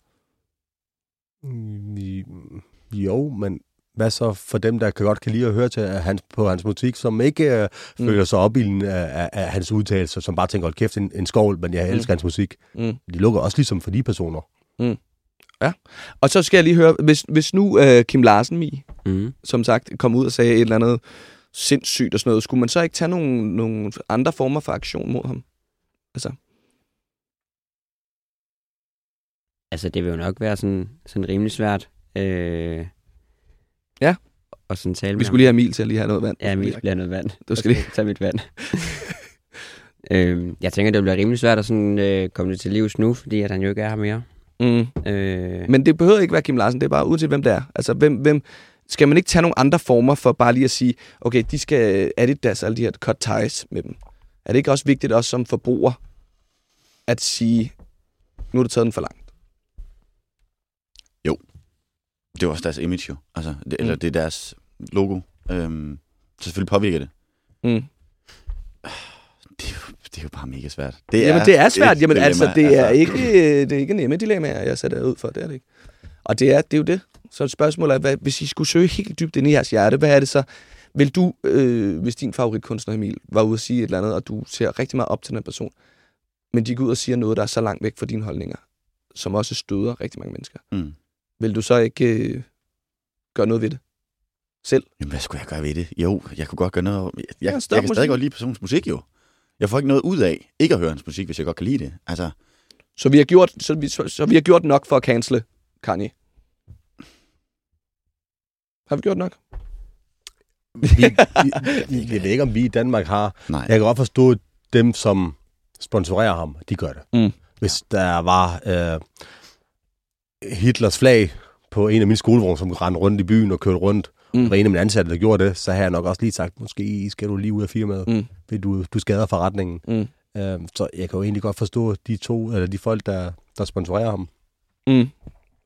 Mm, Jo, men hvad så for dem, der kan godt kan lide at høre til hans, på hans musik, som ikke øh, Mm. føler sig opbilden af, af, af hans udtalelser, som bare tænker, hold kæft, en, en skål, men jeg elsker Mm. hans musik. Mm. De lukker også ligesom for de personer. Og så skal jeg lige høre, hvis, hvis nu uh, Kim Larsen, Mi, Mm. som sagt, kom ud og sagde et eller andet sindssygt og sådan noget, skulle man så ikke tage nogle, nogle andre former for aktion mod ham? Altså, Altså, det vil jo nok være sådan, sådan rimelig svært. Øh, Ja. Og sådan tale med vi skulle lige have Emil til at lige have noget vand. Ja, Emil skal have noget vand. Du skal lige... tage mit vand. øhm, jeg tænker, det bliver rimelig svært at sådan, øh, komme det til livs nu, fordi at han jo ikke er her mere. Mm. Øh, Men det behøver ikke være Kim Larsen, det er bare uanset hvem det er. Altså, hvem, hvem, skal man ikke tage nogle andre former for bare lige at sige, okay, de skal Adidas, alle de her cut ties med dem. Er det ikke også vigtigt også som forbruger at sige, nu har du taget den for langt? Det er også deres image jo. Altså, det, Mm. Eller det er deres logo. Øhm, så selvfølgelig påvirker det. Mm. Det er, jo, det er jo bare mega svært. Det Jamen, det er svært. Jamen, dilemma, altså, det er ikke, det er ikke nemme dilemmaer, jeg sætter ud for. Det er det ikke. Og det er, det er jo det. Så et spørgsmål er, hvad, hvis I skulle søge helt dybt ind i jeres hjerte, hvad er det så? Vil du, øh, hvis din favoritkunstner Emil var ude at sige et eller andet, og du ser rigtig meget op til den person, men de går ud og siger noget, der er så langt væk fra dine holdninger, som også støder rigtig mange mennesker, Mm. Vil du så ikke øh, gøre noget ved det? Selv? Jamen, hvad skulle jeg gøre ved det? Jo, jeg kunne godt gøre noget. Jeg, jeg, Ja, jeg, kan musik. stadig godt lide personens musik, jo. Jeg får ikke noget ud af ikke at høre hans musik, hvis jeg godt kan lide det. Altså, Så vi har gjort, så vi, så, så vi har gjort nok for at cancele Kanye? Har vi gjort nok? Vi, vi, vi, jeg ved ikke, om vi i Danmark har... nej. Jeg kan godt forstå dem, som sponsorerer ham. De gør det. Mm. Hvis der var øh, Hitlers flag på en af mine skolevogne, som rendte rundt i byen og kørte rundt, Mm. og en af mine ansatte, der gjorde det, så har jeg nok også lige sagt, måske skal du lige ud af firmaet, Mm. fordi du, du skader forretningen. Mm. Øh, så jeg kan jo egentlig godt forstå de to, eller de folk, der, der sponsorerer ham. Mm.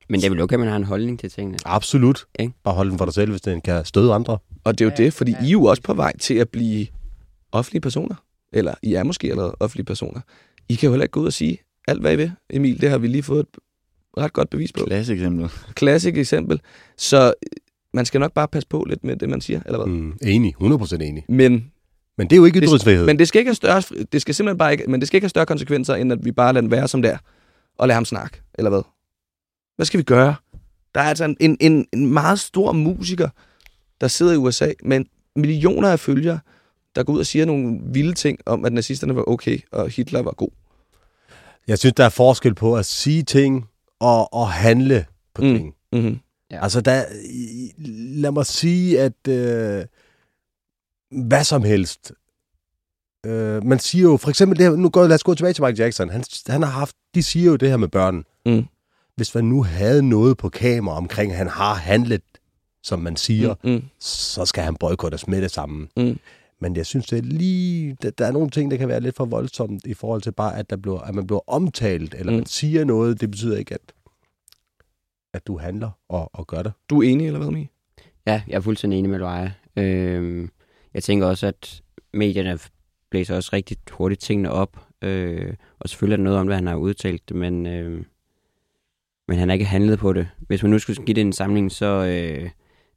men det er vel okay, at man har en holdning til tingene. Absolut. Ikke? Bare hold den for dig selv, hvis den kan støde andre. Og det er jo det, fordi I er jo også på vej til at blive offentlige personer. Eller I er måske allerede offentlige personer. I kan jo heller ikke gå ud og sige alt, hvad I vil. Emil, det har vi lige fået et ret godt bevis på. Klasse eksempel. Klassik eksempel. Så øh, man skal nok bare passe på lidt med det, man siger. Eller hvad? Mm. Enig. 100% enig. Men, Men det er jo ikke ytringsfrihed. men det skal ikke have større, det skal simpelthen bare ikke, men det skal ikke have større konsekvenser, end at vi bare lader den være som det er. Og lade ham snakke. Eller hvad? Hvad skal vi gøre? Der er altså en, en, en, en meget stor musiker, der sidder i USA med millioner af følgere, der går ud og siger nogle vilde ting om, at nazisterne var okay, og Hitler var god. Jeg synes, der er forskel på at sige ting og, og handle på Mm. ting. Mm-hmm. Ja. Altså, der, lad mig sige, at øh, hvad som helst. Øh, man siger jo, for eksempel, det her, nu går, lad os gå tilbage til Michael Jackson. Han, han har haft, de siger jo det her med børn. Mm. hvis man nu havde noget på kamera omkring, at han har handlet, som man siger, Mm, mm, så skal han boykottes med det samme. mm. Men jeg synes, det er lige... Der, der er nogle ting, der kan være lidt for voldsomt i forhold til bare, at, der bliver, at man bliver omtalt, eller mm. man siger noget. Det betyder ikke, at, at du handler og, og gør det. Du er enig, eller hvad, Mi? Ja, jeg er fuldstændig enig med dig. Øhm, jeg tænker også, at medierne blæser også rigtig hurtigt tingene op. Øh, og selvfølgelig er der noget om, hvad han har udtalt, men, øh, men han har ikke handlet på det. Hvis man nu skulle give det en samling, så øh,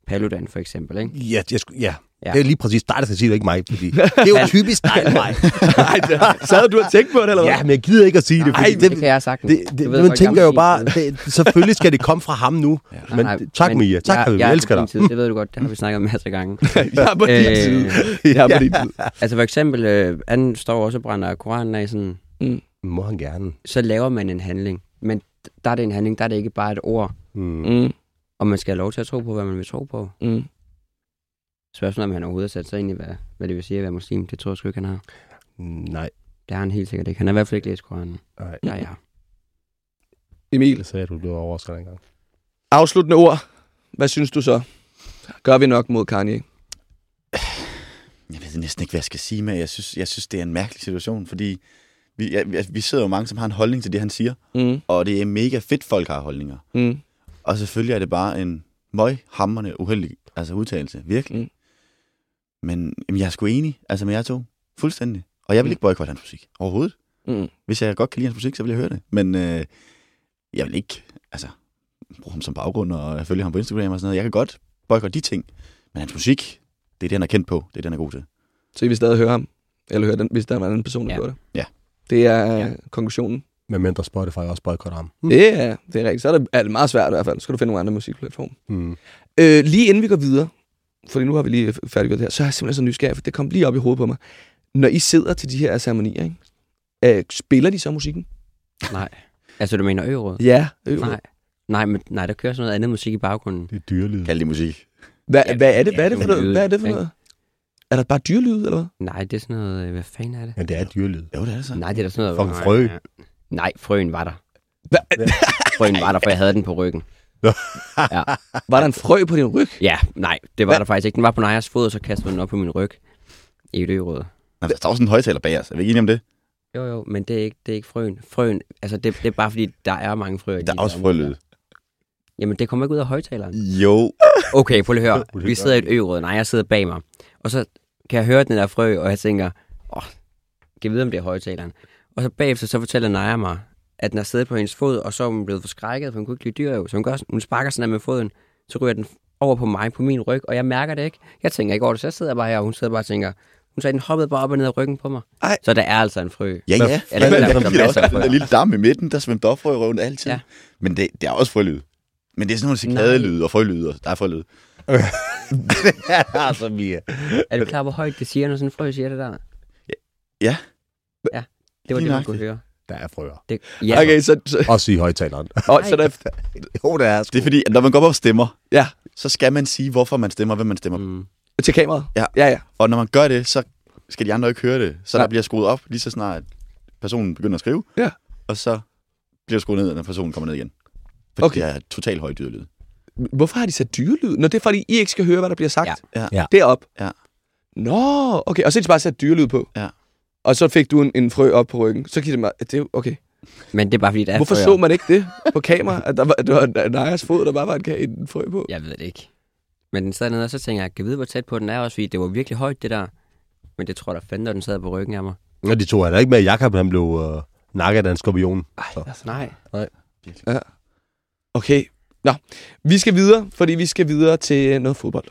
Paludan for eksempel, ikke? Ja, jeg, sku- ja. Ja. det er lige præcis dig, der skal sige det, ikke mig. Fordi det er jo typisk dig og mig. Nej, sad du og tænkte på det, eller hvad? Ja, men jeg gider ikke at sige det, Nej, det, det, kan jeg sagtens. det, det, ved, man tænker jo tid bare, det, selvfølgelig skal det komme fra ham nu. Ja. Men Nej, tak, men Mia. Tak, jeg, jeg Jeg er elsker dig. Tid, det ved du godt, det har vi snakket om masser af gange. Jeg er på din Øh, side. Jeg er på din side. Altså for eksempel, øh, han står også og brænder Koranen af sådan, Må han gerne. så laver man en handling. Men der er det en handling, der er det ikke bare et ord, Mm. Mm, og man skal have lov til at tro på, hvad man vil tro på. mm. Spørgsmålet om han overhovedet har sat sig ind i, hvad, hvad det vil sige at være muslim. Det tror jeg sgu ikke, han har. Nej. Det har han helt sikkert ikke. Han har i hvert fald ikke læst Koranen. Nej. Ja, ja. Emil, sagde du, du var overrasket engang. afsluttende ord. Hvad synes du så? Gør vi nok mod Kanye? Jeg ved næsten ikke, hvad jeg skal sige med. Jeg synes, jeg synes det er en mærkelig situation, fordi vi, ja, vi- sidder jo mange, som har en holdning til det, han siger. Mm, Og det er mega fedt, folk har holdninger. mm, Og selvfølgelig er det bare en møg, hammerne, uheldig altså udtalelse. Virkelig. Mm. Men jamen, jeg er sgu enig altså med jer to. Fuldstændig. Og jeg vil Mm. ikke boykotte hans musik. Overhovedet. mm. Hvis jeg godt kan lide hans musik, så vil jeg høre det. Men øh, jeg vil ikke altså, bruge ham som baggrund, og jeg følger ham på Instagram og sådan noget. Jeg kan godt boykotte de ting. Men hans musik, det er det, han er kendt på. Det er det, han er god til. Så I vil stadig høre ham? Eller høre den, hvis der var en anden person, der Ja. gjorde det? Ja. Det er Ja. ja. konklusionen. Med mindre Spotify også boykotter ham. Mm. Det er, det er rigtigt. Så er det, er det meget svært i hvert fald. Så skal du finde nogle andre musikplatforme. Mm. Øh, lige inden vi går videre, fordi nu har vi lige færdiggjort det her, så er jeg simpelthen så nysgerrig, for det kom lige op i hovedet på mig. Når I sidder til de her ceremonier, ikke? Øh, spiller de så musikken? Nej. Altså, du mener øvrigt? Ja. Øh, Nej. Nej, men nej, der kører sådan noget andet musik i baggrunden. Det er dyrelyd. Kald det musik. Hvad, Ja, hvad er det, hvad er det ja, for noget? Hvad er det for noget? Er der bare dyrlyd, eller hvad? Nej, det er sådan noget... øh, Hvad fanden er det? Men det er dyrelyd. Jo, det er det så. Nej, det er da sådan noget... Fucking frø. Nej, frøen var der. Hvad? Frøen var der, for jeg havde den på ryggen. Var der en frø på din ryg? Ja, nej, det var Hvad? der faktisk ikke. Den var på Najas fod, og så kastede den op på min ryg. I et øråd. Men der står også en højtaler bag os. Er vi ikke enige om det? Jo, jo, men det er ikke, det er ikke frøen. Frøen, altså det, det er bare fordi, der er mange frøer. i Der er også frølyd. Jamen, det kommer ikke ud af højtaleren. Jo. Okay, prøv lige at høre. Vi sidder i et øråd. Nej, jeg sidder bag mig. Og så kan jeg høre den der frø, og jeg tænker, åh, kan jeg vide, om det er højtaleren? Og så bagefter, så fortæller Naja mig, at den er siddet på hendes fod, og så er hun blevet forskrækket, for hun kunne ikke lide dyr jo. Så hun, gør, hun sparker sådan der med foden, så ryger den over på mig, på min ryg, og jeg mærker det ikke. Jeg tænker ikke over det, så jeg sidder bare her, og hun sidder bare og tænker, hun sagde, den hoppede bare op og ned af ryggen på mig. Ej. Så der er altså en frø. Ja, ja. Men der er der, der der, den der lille dam i midten, der svømte op frø i røven altid. Ja. Ja. Men det, det er også frølyd. Men det er sådan nogle cikadelyd og frølyd, og der er frølyd. altså, Mia. Er du klar, hvor højt det siger, når sådan en frø siger det der? Ja. Ja, det var Lige det, man kunne høre. Der er frøer. Det, ja, Okay, så, så, Også i højtaleren. og, så der, jo, det er Det er fordi, at når man går op og stemmer, Ja. så skal man sige, hvorfor man stemmer, hvem man stemmer. Mm. til kameraet? Ja. Ja, ja. Og når man gør det, så skal de andre ikke høre det. Så Nej. der bliver skruet op, lige så snart personen begynder at skrive. Ja. Og så bliver skruet ned, når personen kommer ned igen. Fordi Okay. det er totalt høj dyrlyd. Hvorfor har de sat dyrelyd? Når det er fordi, I ikke skal høre, hvad der bliver sagt Ja. Ja. Ja. derop. Ja. Nå, okay. Og så er de bare sat dyrelyd på. Ja. Og så fik du en, en frø op på ryggen. Så giver det mig... Det er jo- okay. men det er bare fordi, der er Hvorfor frøer. så man ikke det på kamera? At der var, det var Najas fod, der bare var en, en frø på? Jeg ved det ikke. Men den sad nede, og så tænker jeg, kan jeg vide, hvor tæt på den er også, fordi det var virkelig højt, det der. Men det tror jeg da fandme, den sad på ryggen af mig. Og de to er der ikke med, at Jakob han blev øh, nakket af en skorpion. Så. Nej. Okay. Nå, vi skal videre, fordi vi skal videre til noget fodbold.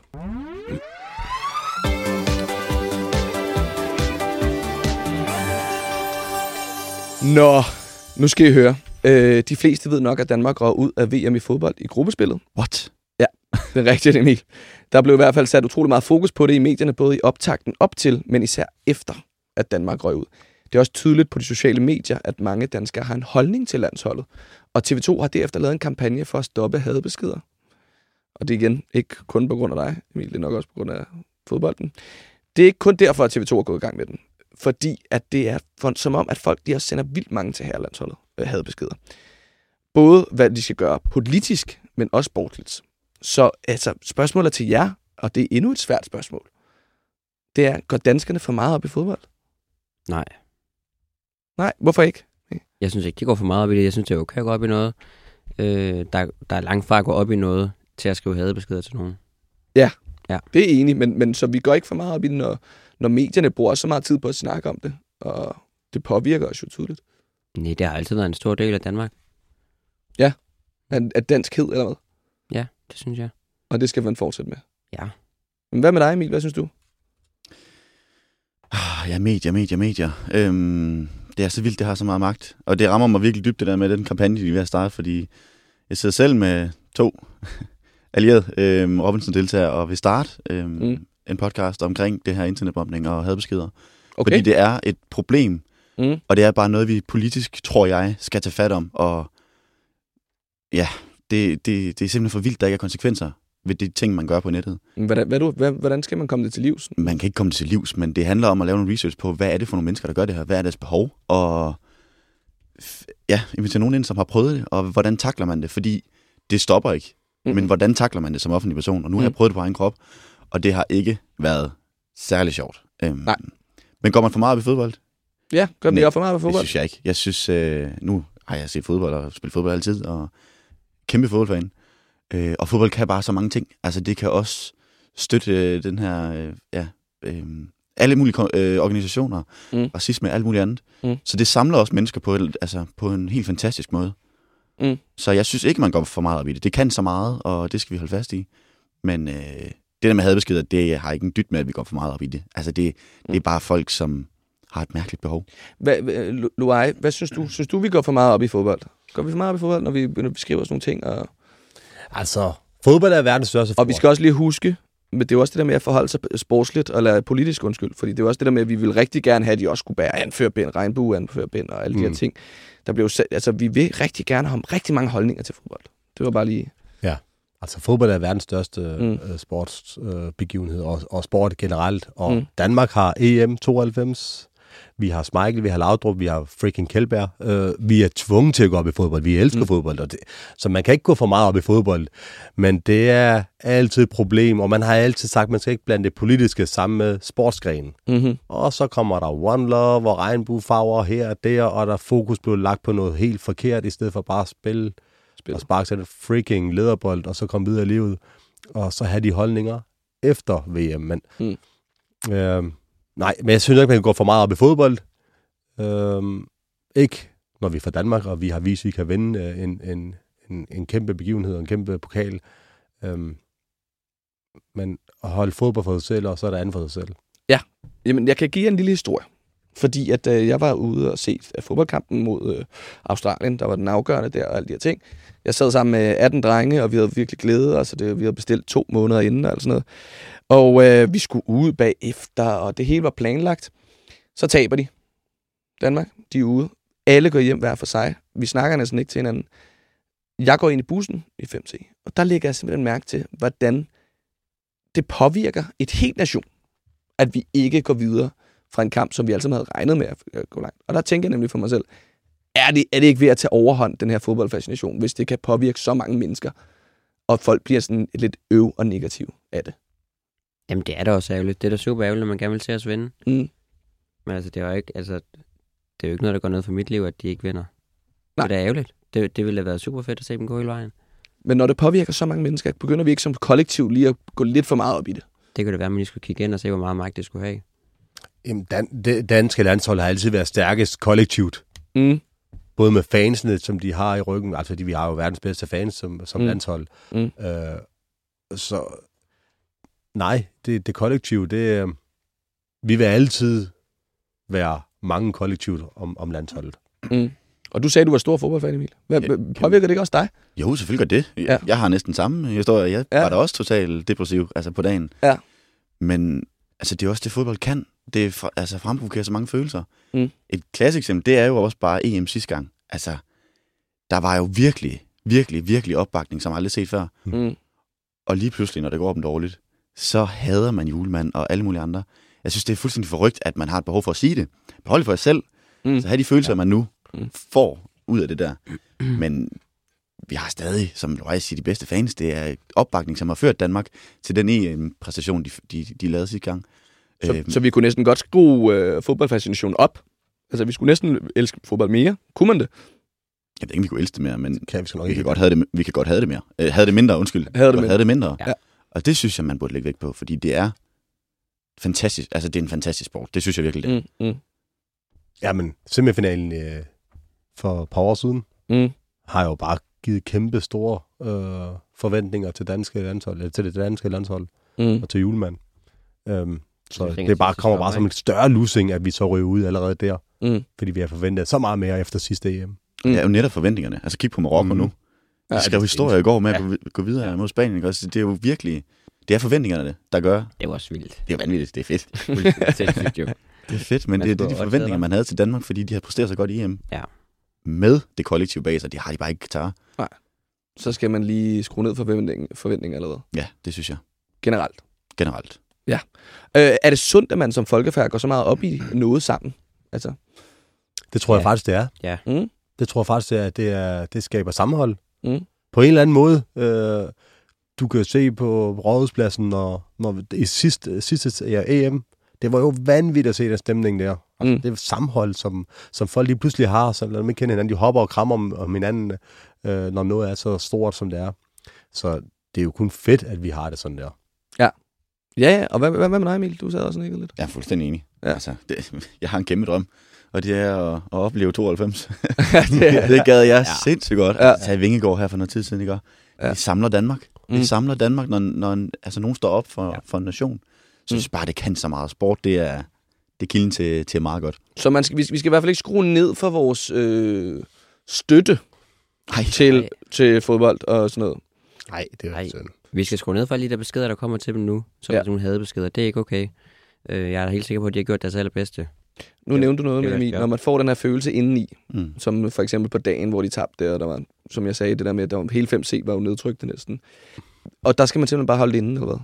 Nå, nu skal I høre. Øh, de fleste ved nok, at Danmark røg ud af VM i fodbold i gruppespillet. What? Det er rigtigt, Emil. Der blev i hvert fald sat utrolig meget fokus på det i medierne, både i optakten op til, men især efter, at Danmark røg ud. Det er også tydeligt på de sociale medier, at mange danskere har en holdning til landsholdet. Og TV2 har derefter lavet en kampagne for at stoppe hadbeskeder. Og det er igen ikke kun på grund af dig, Emil, det er nok også på grund af fodbolden. Det er ikke kun derfor, at TV2 er gået i gang med den. Fordi at det er for, som om, at folk de også sender vildt mange til herlandsholdet øh, hadbeskeder. både hvad de skal gøre politisk, men også sportligt. Så altså, spørgsmålet til jer, og det er endnu et svært spørgsmål, det er, går danskerne for meget op i fodbold? Nej, Nej, hvorfor ikke? jeg synes ikke, det går for meget op i det. Jeg synes, det er okay at gå op i noget. Øh, der, der er langt fra at gå op i noget til at skrive hadebeskeder til nogen. Det er enig, men, men så vi går ikke for meget op i det, når, når medierne bruger så meget tid på at snakke om det, og det påvirker os jo tydeligt. Nej, det har altid været en stor del af Danmark. At, at danskhed eller hvad? Ja, det synes jeg. Og det skal man fortsætte med. Ja. Men hvad med dig, Emil? Hvad synes du? Ah, Ja, medier, medier, medier. Øhm, det er så vildt, det har så meget magt. Og det rammer mig virkelig dybt, det der med den kampagne, de er ved at starte, fordi jeg sidder selv med to allierede øhm, Robinson-deltagere og vil starte øhm, Mm. En podcast omkring det her internetbombning og hadbeskeder. Okay. Fordi det er et problem, Mm. og det er bare noget, vi politisk, tror jeg, skal tage fat om. Og ja, det, det, det er simpelthen for vildt, der ikke er konsekvenser ved de ting, man gør på nettet. Hvordan, hvad, du, hvad, hvordan skal man komme det til livs? man kan ikke komme det til livs, men det handler om at lave nogle research på, hvad er det for nogle mennesker, der gør det her? Hvad er deres behov? Og ja, invitere nogen ind, som har prøvet det, og hvordan takler man det? Fordi det stopper ikke. Mm. Men hvordan takler man det som offentlig person? Og nu har jeg Mm. prøvet det på egen krop, og det har ikke været særlig sjovt. Øhm, Nej. Men går man for meget op i fodbold? Ja, gør ikke op for meget Det fodbold? synes jeg ikke. Jeg synes, øh, nu har jeg set fodbold og spillet fodbold altid, og kæmpe fodboldfan. Øh, og fodbold kan bare så mange ting. Altså, det kan også støtte øh, den her, øh, ja, øh, alle mulige øh, organisationer, Mm. racisme, alt muligt andet. Mm. Så det samler også mennesker på, et- altså, på en helt fantastisk måde. Mm. Så jeg synes ikke, man går for meget op i det. Det kan så meget, og det skal vi holde fast i. Men øh, det der med hadbeskeder, det har ikke en dyt med, at vi går for meget op i det. Altså, det, det er Mm. bare folk, som har et mærkeligt behov. Hvad, hvad, Lu- Luai, hvad synes du? Synes du, vi går for meget op i fodbold? Går vi for meget op i fodbold, når vi, når vi skriver sådan nogle ting? Og, Altså, fodbold er verdens største og vi skal også lige huske, men det er jo også det der med at forholde sig sportsligt, eller politisk undskyld, fordi det er også det der med, at vi vil rigtig gerne have, at de også skulle bære anførbind, regnbue anførbind og alle mm. de her Mm. ting. Der blev altså, vi vil rigtig gerne have rigtig mange holdninger til fodbold. Det var bare lige... Altså, fodbold er verdens største Mm. mm. sportsbegivenhed, øh, og, og sport generelt. Og Mm. Danmark har EM 92, vi har Smeichel, vi har Laudrup, vi har freaking Kjeldberg. Øh, vi er tvunget til at gå op i fodbold. Vi elsker Mm. fodbold. Og det, så man kan ikke gå for meget op i fodbold. Men det er altid et problem, og man har altid sagt, at man skal ikke blande det politiske sammen med sportsgrenen. Mm-hmm. Og så kommer der One Love og regnbuefarver her og der, og der er fokus blevet lagt på noget helt forkert, i stedet for bare at spille Spil. og sparke til et freaking lederbold, og så komme videre i livet, og så have de holdninger efter VM. Men, Mm. øh, nej, men jeg synes ikke, man kan gå for meget op i fodbold. Øh, ikke når vi er fra Danmark, og vi har vist, at vi kan vinde øh, en, en, en, en kæmpe begivenhed og en kæmpe pokal. Øh, men at holde fodbold for sig selv, og så er der andet for sig selv. Jamen, jeg kan give jer en lille historie. Fordi at øh, jeg var ude og se øh, fodboldkampen mod øh, Australien, der var den afgørende der og alle de her ting. Jeg sad sammen med 18 drenge, og vi havde virkelig glædet os, og det, vi havde bestilt to måneder inden og alt sådan noget. Og øh, vi skulle ud bagefter, og det hele var planlagt. Så taber de. Danmark, de er ude. Alle går hjem hver for sig. Vi snakker næsten ikke til hinanden. Jeg går ind i bussen i 5C, og der lægger jeg simpelthen mærke til, hvordan det påvirker et helt nation, at vi ikke går videre fra en kamp, som vi alle sammen havde regnet med at gå langt. Og der tænker jeg nemlig for mig selv, er det, er det ikke ved at tage overhånd, den her fodboldfascination, hvis det kan påvirke så mange mennesker, og folk bliver sådan lidt øv og negativ af det? Jamen, det er da også ærgerligt. Det er da super ærgerligt, at man gerne vil se os vinde. Mm. Men altså, det er jo ikke, altså, det er jo ikke noget, der går ned for mit liv, at de ikke vinder. Nej. Det er da ærgerligt. Det, det ville have været super fedt at se dem gå hele vejen. Men når det påvirker så mange mennesker, begynder vi ikke som kollektiv lige at gå lidt for meget op i det? Det kunne det være, at man lige skulle kigge ind og se, hvor meget magt det skulle have. Jamen, dan, det danske landshold har altid været stærkest kollektivt. Mm. både med fansene, som de har i ryggen, altså de, vi har jo verdens bedste fans som, som Mm. landshold. Mm. Øh, så nej, det, det kollektiv, det øh, vi vil altid være mange kollektivt om, om landsholdet. Mm. Og du sagde, du var stor fodboldfan, Emil. Hvad, Ja, påvirker det ikke også dig? Jo, selvfølgelig gør det. Jeg, Ja. jeg har næsten samme historie. Jeg ja. var da også totalt depressiv altså på dagen. Ja. Men altså, det er også det, fodbold kan. Det er fra, altså, fremprovokerer så mange følelser. Mm. Et klassisk eksempel, det er jo også bare EM sidste gang. Altså, der var jo virkelig, virkelig, virkelig opbakning, som jeg aldrig set før. Mm. Og lige pludselig, når det går dem dårligt, så hader man julemand og alle mulige andre. Jeg synes, det er fuldstændig forrygt, at man har et behov for at sige det. Behold det for jer selv. Mm. Så have de følelser, Ja. man nu Mm. får ud af det der. Men vi har stadig, som Lois siger, de bedste fans. Det er opbakning, som har ført Danmark til den EM-præstation, de, de, de lavede sidste gang. Så, Øhm, så vi kunne næsten godt skrue øh, fodboldfascinationen op. Altså, vi skulle næsten elske fodbold mere. Kunne man det? Jeg ved ikke, om vi kunne elske det mere, men Kan vi vi ikke. kan godt have det, vi kan godt have det mere. Øh, havde det mindre, undskyld. Havde det mindre. Havde det mindre. Ja. Og det synes jeg, man burde lægge vægt på, fordi det er fantastisk. Altså, det er en fantastisk sport. Det synes jeg virkelig, det er. Mm, mm, Jamen, semifinalen øh, for et par år siden mm. har jo bare givet kæmpe store øh, forventninger til, danske landshold, eller til det danske landshold Mm. og til julemand. Øhm, så det, det bare kommer bare som et større losing, at vi så ryger ud allerede der. Mm. Fordi vi har forventet så meget mere efter sidste EM. Mm. Det er jo netop forventningerne. Altså, kig på Marokko Mm. nu. Ja, De skrev det- historier i går med at Ja. gå, gå videre mod Spanien. Også? Det er jo virkelig... Det er forventningerne, der gør. Det var også vildt. Det er vanvittigt. Det er fedt. Det er fedt, men det, det er skulle de forventninger, man havde til Danmark, fordi de har præsteret så godt i EM. Ja. Med det kollektive bag sig. Det har de bare ikke i Katar. Så skal man lige skrue ned for forventning, forventninger eller hvad? Ja, det synes jeg. Generelt. Generelt. Øh, er det sundt, at man som folkefærd går så meget op i noget sammen? Altså, Det tror jeg Ja. faktisk, det er. Ja. mm, Det tror jeg faktisk, det, er, det, er, det skaber sammenhold. Mm. På en eller anden måde. Øh, du kan se på rådhuspladsen, når, når i sidste, sidste ja, EM, det var jo vanvittigt at se den stemning der. Altså, Mm. Det er sammenhold, som, som folk lige pludselig har, så når man ikke kender hinanden, de hopper og krammer om, om hinanden, øh, når noget er så stort, som det er. Så det er jo kun fedt, at vi har det sådan der. ja, ja. Og hvad, hvad, hvad med dig, Emil? Du sad også ikke lidt. Jeg er fuldstændig enig. Ja. Altså, det, jeg har en kæmpe drøm, og det er at, at opleve 92. det er, det gad jeg Ja. ja. sindssygt godt. Ja. Ja. Altså, Vingegård her for noget tid siden, ikke? Ja. Ja. Vi samler Danmark. Mm. Vi samler Danmark, når, når en, altså, nogen står op for, Ja. ja. for en nation. Så Mm. synes jeg bare, det kan så meget. Sport, det er, det er kilden til, til meget godt. så man skal, vi, vi skal i hvert fald ikke skrue ned for vores øh, støtte Ej, til, Nej. til fodbold og sådan noget. Nej, det er sådan. Vi skal skrue ned for alle de der beskeder, der kommer til dem nu, som Ja. nogle hadebeskeder. Det er ikke okay. Øh, jeg er helt sikker på, at de har gjort deres allerbedste. Nu Ja, nævnte du noget med Emil, når man får den her følelse indeni, Mm. som for eksempel på dagen, hvor de tabte, og der var, som jeg sagde, det der med, at der var, hele 5C var jo nedtrykte næsten. Og der skal man simpelthen bare holde det inde, eller hvad?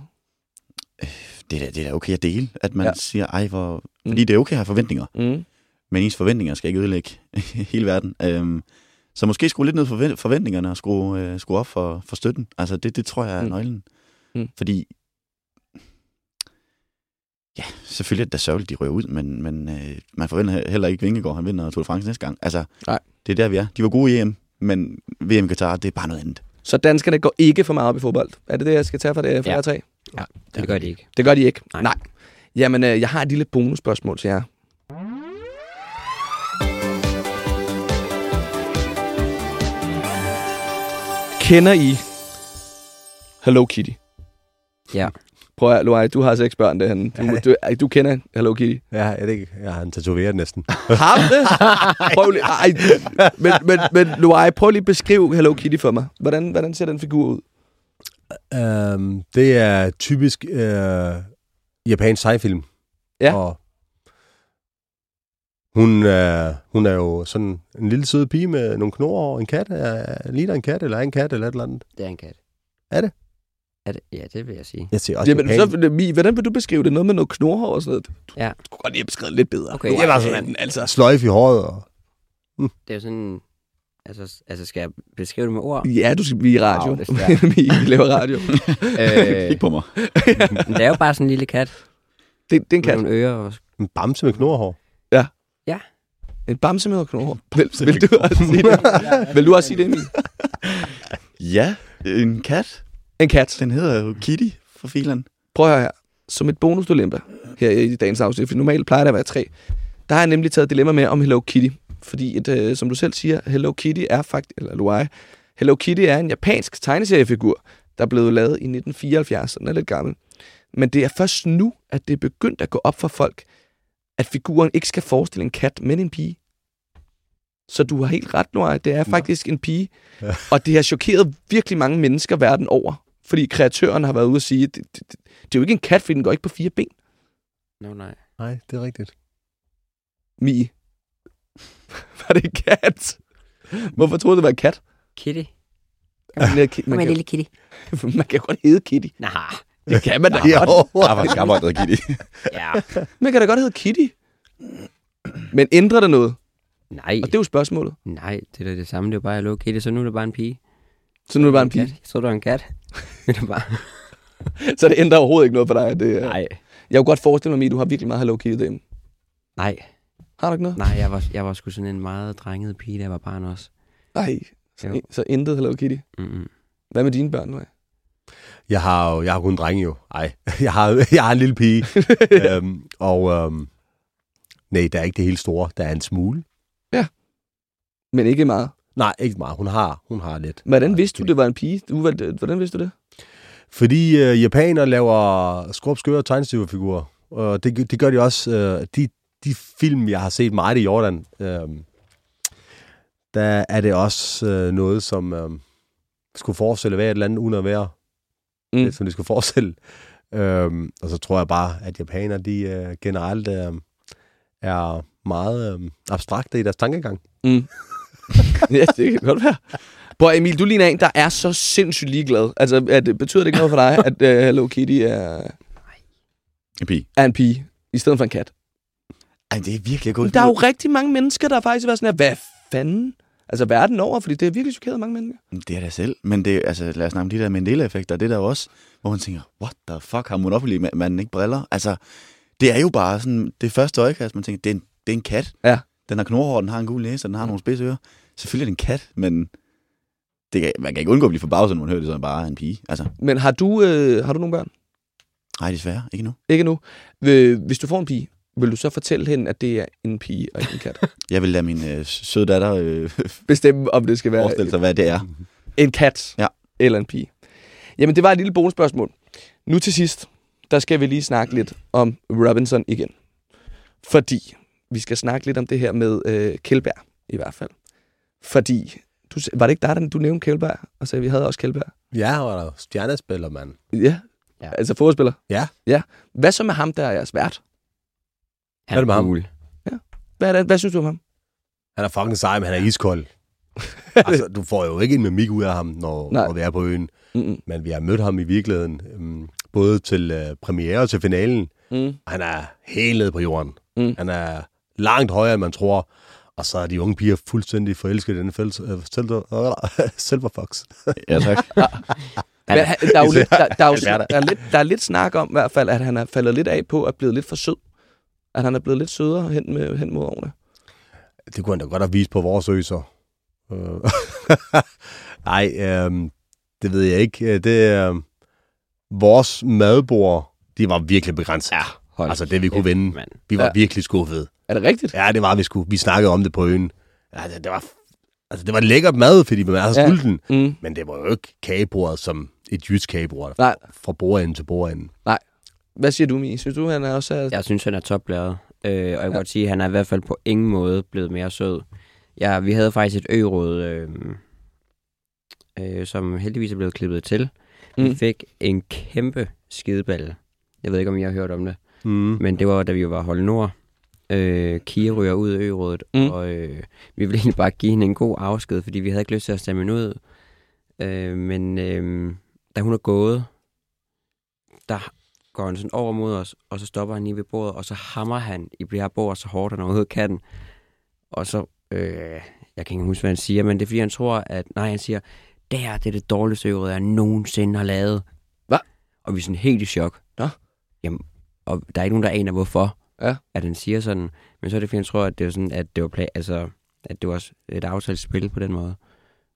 Det, er, da- det er da okay at dele, at man Ja. siger, ej, hvor... Mm. Fordi det er okay at have forventninger, Mm. men ens forventninger skal ikke ødelægge hele verden. Øhm, så måske skrue lidt ned for forvent- forventningerne og skrue, øh, skrue op for, for støtten. Altså, det, det tror jeg er Mm. nøglen. Mm. Fordi Ja, selvfølgelig er det da sørgeligt, de rører ud, men, men øh, man forventer he- heller ikke, at Vingegaard han vinder Tour de France næste gang. Altså, Nej. det er der, vi er. De var gode i EM, men VM Qatar, det er bare noget andet. Så danskerne går ikke for meget op i fodbold. Er det det, jeg skal tage fra det, fra Ja. tre? Ja, det gør de ikke. Det gør de ikke? Nej. Nej. Jamen, øh, jeg har et lille bonusspørgsmål til jer. Kender I Hello Kitty? Ja. Prøv at, Loai, du har seks børn derhenne. Du, du, ej, du kender Hello Kitty. Ja, jeg, ikke, jeg har en tatoveret næsten. Har du det? Prøv lige, ej, men, men, men Loai, prøv lige at beskrive Hello Kitty for mig. Hvordan, hvordan ser den figur ud? Um, det er typisk uh, japansk sejfilm. Ja. Og hun, er, hun er jo sådan en lille sød pige med nogle knor og en kat. Er, ligner en kat, eller er en kat, eller et eller andet. Det er en kat. Er det? Er det? Ja, det vil jeg sige. Jeg ser også Jamen, japan- så, Mi, hvordan vil du beskrive det? Noget med noget knorhår og sådan noget? Du, Ja. du kunne godt lige have beskrevet lidt bedre. Okay. Du er Jamen, altså, altså- sløjf i håret. Og, Det er jo sådan... Altså, altså skal jeg beskrive det med ord? Ja, du skal blive i radio. Wow, det. Vi laver radio. øh, Kig på mig. det er jo bare sådan en lille kat. Det, det er en Med kat. nogle ører og... en bamse med knorhår. En bamse med knorhår. Vil, vil, du også sige det? Vil du også sige det, Emil? Ja, en kat. En kat. Den hedder jo Kitty for filen. Prøv at høre her. Som et bonus dilemma her i dagens afsnit, for normalt plejer det at være tre. Der har jeg nemlig taget dilemma med om Hello Kitty. Fordi, et, øh, som du selv siger, Hello Kitty er faktisk, eller Luai, Hello Kitty er en japansk tegneseriefigur, der er blevet lavet i 1974, så den er lidt gammel. Men det er først nu, at det er begyndt at gå op for folk, at figuren ikke skal forestille en kat, men en pige. Så du har helt ret, Noah. Det er faktisk en pige. Ja. Og det har chokeret virkelig mange mennesker verden over. Fordi kreatøren har været ude at sige, at det, det, det, det er jo ikke en kat, fordi den går ikke på fire ben. Nå, nej. Nej, det er rigtigt. Mi. Var det en kat? Hvorfor troede du, det var en kat? Kitty. Man, man, Kom kan, en lille kitty. man kan godt hedde Kitty. Nej. Det kan man da godt. Der var skammer, der Kitty. Ja. Man kan da godt hedde Kitty. Men ændrer det noget? Nej. Og det er jo spørgsmålet. Nej, det er da det samme. Det er jo bare Hello Kitty, så nu er det bare en pige. Så nu er det bare en pige. Kat. Jeg du er en kat. Det er bare... Så det ændrer overhovedet ikke noget for dig. Det, er- Nej. Jeg kunne godt forestille mig, Mie, du har virkelig meget Hello Kitty derhjemme. Nej. Har du ikke noget? Nej, jeg var, jeg var sgu sådan en meget drenget pige, da jeg var barn også. Nej. Så, Jo. så intet Hello Kitty. Mm-mm. Hvad med dine børn nu? Jeg har jo, jeg har kun drenge jo. Ej, jeg har, jeg har en lille pige. øhm, og øhm, nej, der er ikke det helt store. Der er en smule. Men ikke meget. Nej, ikke meget. Hun har, hun har lidt. Hvordan vidste du, det var en pige? Du, hvordan vidste du det? Fordi øh, japanere laver skrubskøre tegneseriefigurer. Og det, det gør de også. Øh, de, de film, jeg har set meget i Jordan, øh, der er det også øh, noget, som øh, skulle forestille at være et eller andet, uden at være Mm. det, som det skulle forestille. Øhm, og så tror jeg bare, at japanere, de øh, generelt øh, er meget øh, abstrakte i deres tankegang. Mm. ja, det kan godt være. Prøv, Emil, du ligner en, der er så sindssygt ligeglad. Altså, at, betyder det ikke noget for dig, at uh, Hello Kitty er, En pige. er en pige, i stedet for en kat? Ej, det er virkelig godt. der er jo rigtig mange mennesker, der faktisk har været sådan her, hvad fanden? Altså verden over, fordi det er virkelig chokeret mange mennesker. Det er da selv. Men det, altså, lad os snakke om de der Mandela-effekter. Det er der jo også, hvor man tænker, what the fuck, har Monopoly ma- manden ikke briller? Altså, det er jo bare sådan, det første øjekast, man tænker, det er en, det er en kat. Ja. Den har knorhår, den har en gul næse, den har nogle spidse ører. Selvfølgelig er det en kat, men det kan, man kan ikke undgå at blive forbavset, når man hører det, så det bare en pige. Altså, Men har du, øh, har du nogle børn? nej, desværre, ikke nu. Ikke nu. Hvis du får en pige, vil du så fortælle hende, at det er en pige og ikke en kat? Jeg vil lade min øh, søde datter øh, Bestemme, om det skal være forestille sig, hvad det er. en kat Ja. eller en pige. Jamen, det var et lille bonusspørgsmål. Nu til sidst, der skal vi lige snakke lidt om Robinson igen. Fordi vi skal snakke lidt om det her med øh, Kjellberg, i hvert fald. Fordi, du, var det ikke dig, der du nævnte Kjellberg? Og sagde, vi havde også Kjellberg. Ja, og der er stjernespiller, mand. Ja, Ja. altså fodboldspiller. Ja. ja. Hvad så med ham, der er jeres vært? Han Hvad er det med ham? cool. Hvad, er det, hvad synes du om ham? Han er fucking sej, men han er iskold. altså, du får jo ikke en mimik ud af ham, når, Nej. når vi er på øen. Mm-mm. Men vi har mødt ham i virkeligheden, øhm, både til øh, premiere og til finalen. Mm. Han er helt nede på jorden. Mm. Han er langt højere, end man tror. Og så er de unge piger fuldstændig forelsket i den fæls, øh, silver, silver fox. Ja, tak. Men, der, er jo lidt, der, der, er jo, Alberta. der, er lidt, der er lidt snak om i hvert fald, at han er faldet lidt af på at blive lidt for sød. At han er blevet lidt sødere hen, med, hen mod årene. Det kunne han da godt have vist på vores ø, så. Øh, Nej, øhm, det ved jeg ikke. Øh, Det, øh, vores madbord, de var virkelig begrænset. Ja, Hold altså det vi kunne vinde. mand. Vi var Ja. virkelig skuffede. Er det rigtigt? Ja, det var vi skulle. Vi snakkede om det på øen. Ja, det, det var, altså, det var lækkert mad, fordi man er så Ja. sulten. Mm. Men det var jo ikke kagebordet som et jysk kagebord. Nej. Fra bordenden til bordenden. Hvad siger du, Mie? Synes du, han er også... Jeg synes, han er toplæret. Øh, og jeg kan ja. godt sige, at han er i hvert fald på ingen måde blevet mere sød. Ja, vi havde faktisk et øråd, øh, øh, som heldigvis er blevet klippet til. Mm. Vi Mm. fik en kæmpe skideballe. Jeg ved ikke, om I har hørt om det. Mm. Men det var, da vi var Hold Nord. Øh, Kia ryger ud af ørådet, mm. og øh, vi ville egentlig bare give hende en god afsked, fordi vi havde ikke lyst til at stemme hende ud. Øh, men øh, da hun er gået, der går han sådan over mod os, og så stopper han lige ved bordet, og så hammer han i det her bord så hårdt, han overhovedet kan den. Og så, øh, jeg kan ikke huske, hvad han siger, men det er fordi, han tror, at, nej, han siger, det her det er det dårligste øvrigt, jeg nogensinde har lavet. Hva? Og vi er sådan helt i chok. Nå. Jamen, og der er ikke nogen, der aner, hvorfor Ja. at han siger sådan. Men så er det fordi, han tror, at det var sådan, at det var, pla- altså, at det var et aftalt spil på den måde.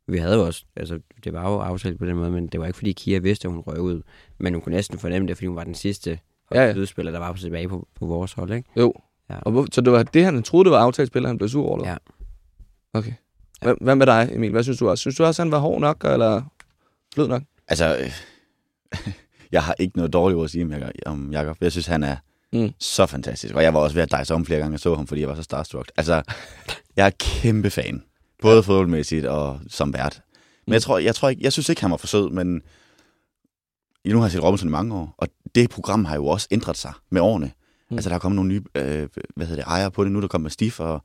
Vi havde jo også, altså det var jo aftalt på den måde, men det var ikke fordi Kia vidste, at hun røg ud. Men hun kunne næsten fornemme det, fordi hun var den sidste Ja, ja. lydspiller, der var på tilbage på, på vores hold, ikke? Jo. Ja. Og hvor, så det var det, han troede, det var aftalespiller, han blev sur over? eller? Ja. Okay. Hvad, hvad med dig, Emil? Hvad synes du også? Synes du også, han var hård nok, eller blød nok? Altså, øh, jeg har ikke noget dårligt ord at sige om Jacob. Om Jacob. Jeg synes, han er Mm. mm. så fantastisk. Og jeg var også ved at dejse om flere gange, jeg så ham, fordi jeg var så starstruck. Altså, jeg er kæmpe fan. Både ja. fodboldmæssigt og som vært. Men jeg tror, jeg tror ikke, jeg synes ikke, han var for sød, men nu har jeg set Robinson i mange år, og det program har jo også ændret sig med årene. Mm. Mm. Altså, der er kommet nogle nye, øh, hvad hedder det, ejere på det, nu er der kommet Stif, og,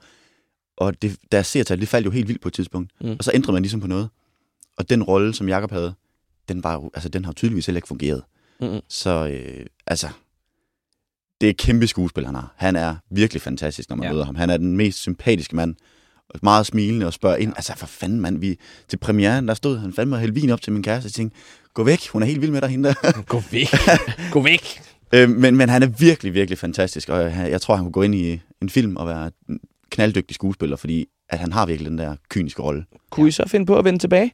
og det, deres seertal, det faldt jo helt vildt på et tidspunkt. Mm. Mm. Og så ændrede man ligesom på noget. Og den rolle, som Jakob havde, den, var jo, altså, den har tydeligvis heller ikke fungeret. Mm-mm. Så øh, altså, det er et kæmpe skuespil, han har. Han er virkelig fantastisk, når man Ja. ja. møder ham. Han er den mest sympatiske mand. Meget smilende og spørger ind. Altså, for fanden, mand, vi, til premieren, der stod han fandme og hældte vin op til min kæreste, og tænkte, gå væk, hun er helt vild med dig, hende der. Gå væk. Gå væk. Øh, men, men han er virkelig, virkelig fantastisk, og jeg, jeg tror, han kunne gå ind i en film og være en knalddygtig skuespiller, fordi at han har virkelig den der kyniske rolle. Kunne I så finde på at vende tilbage?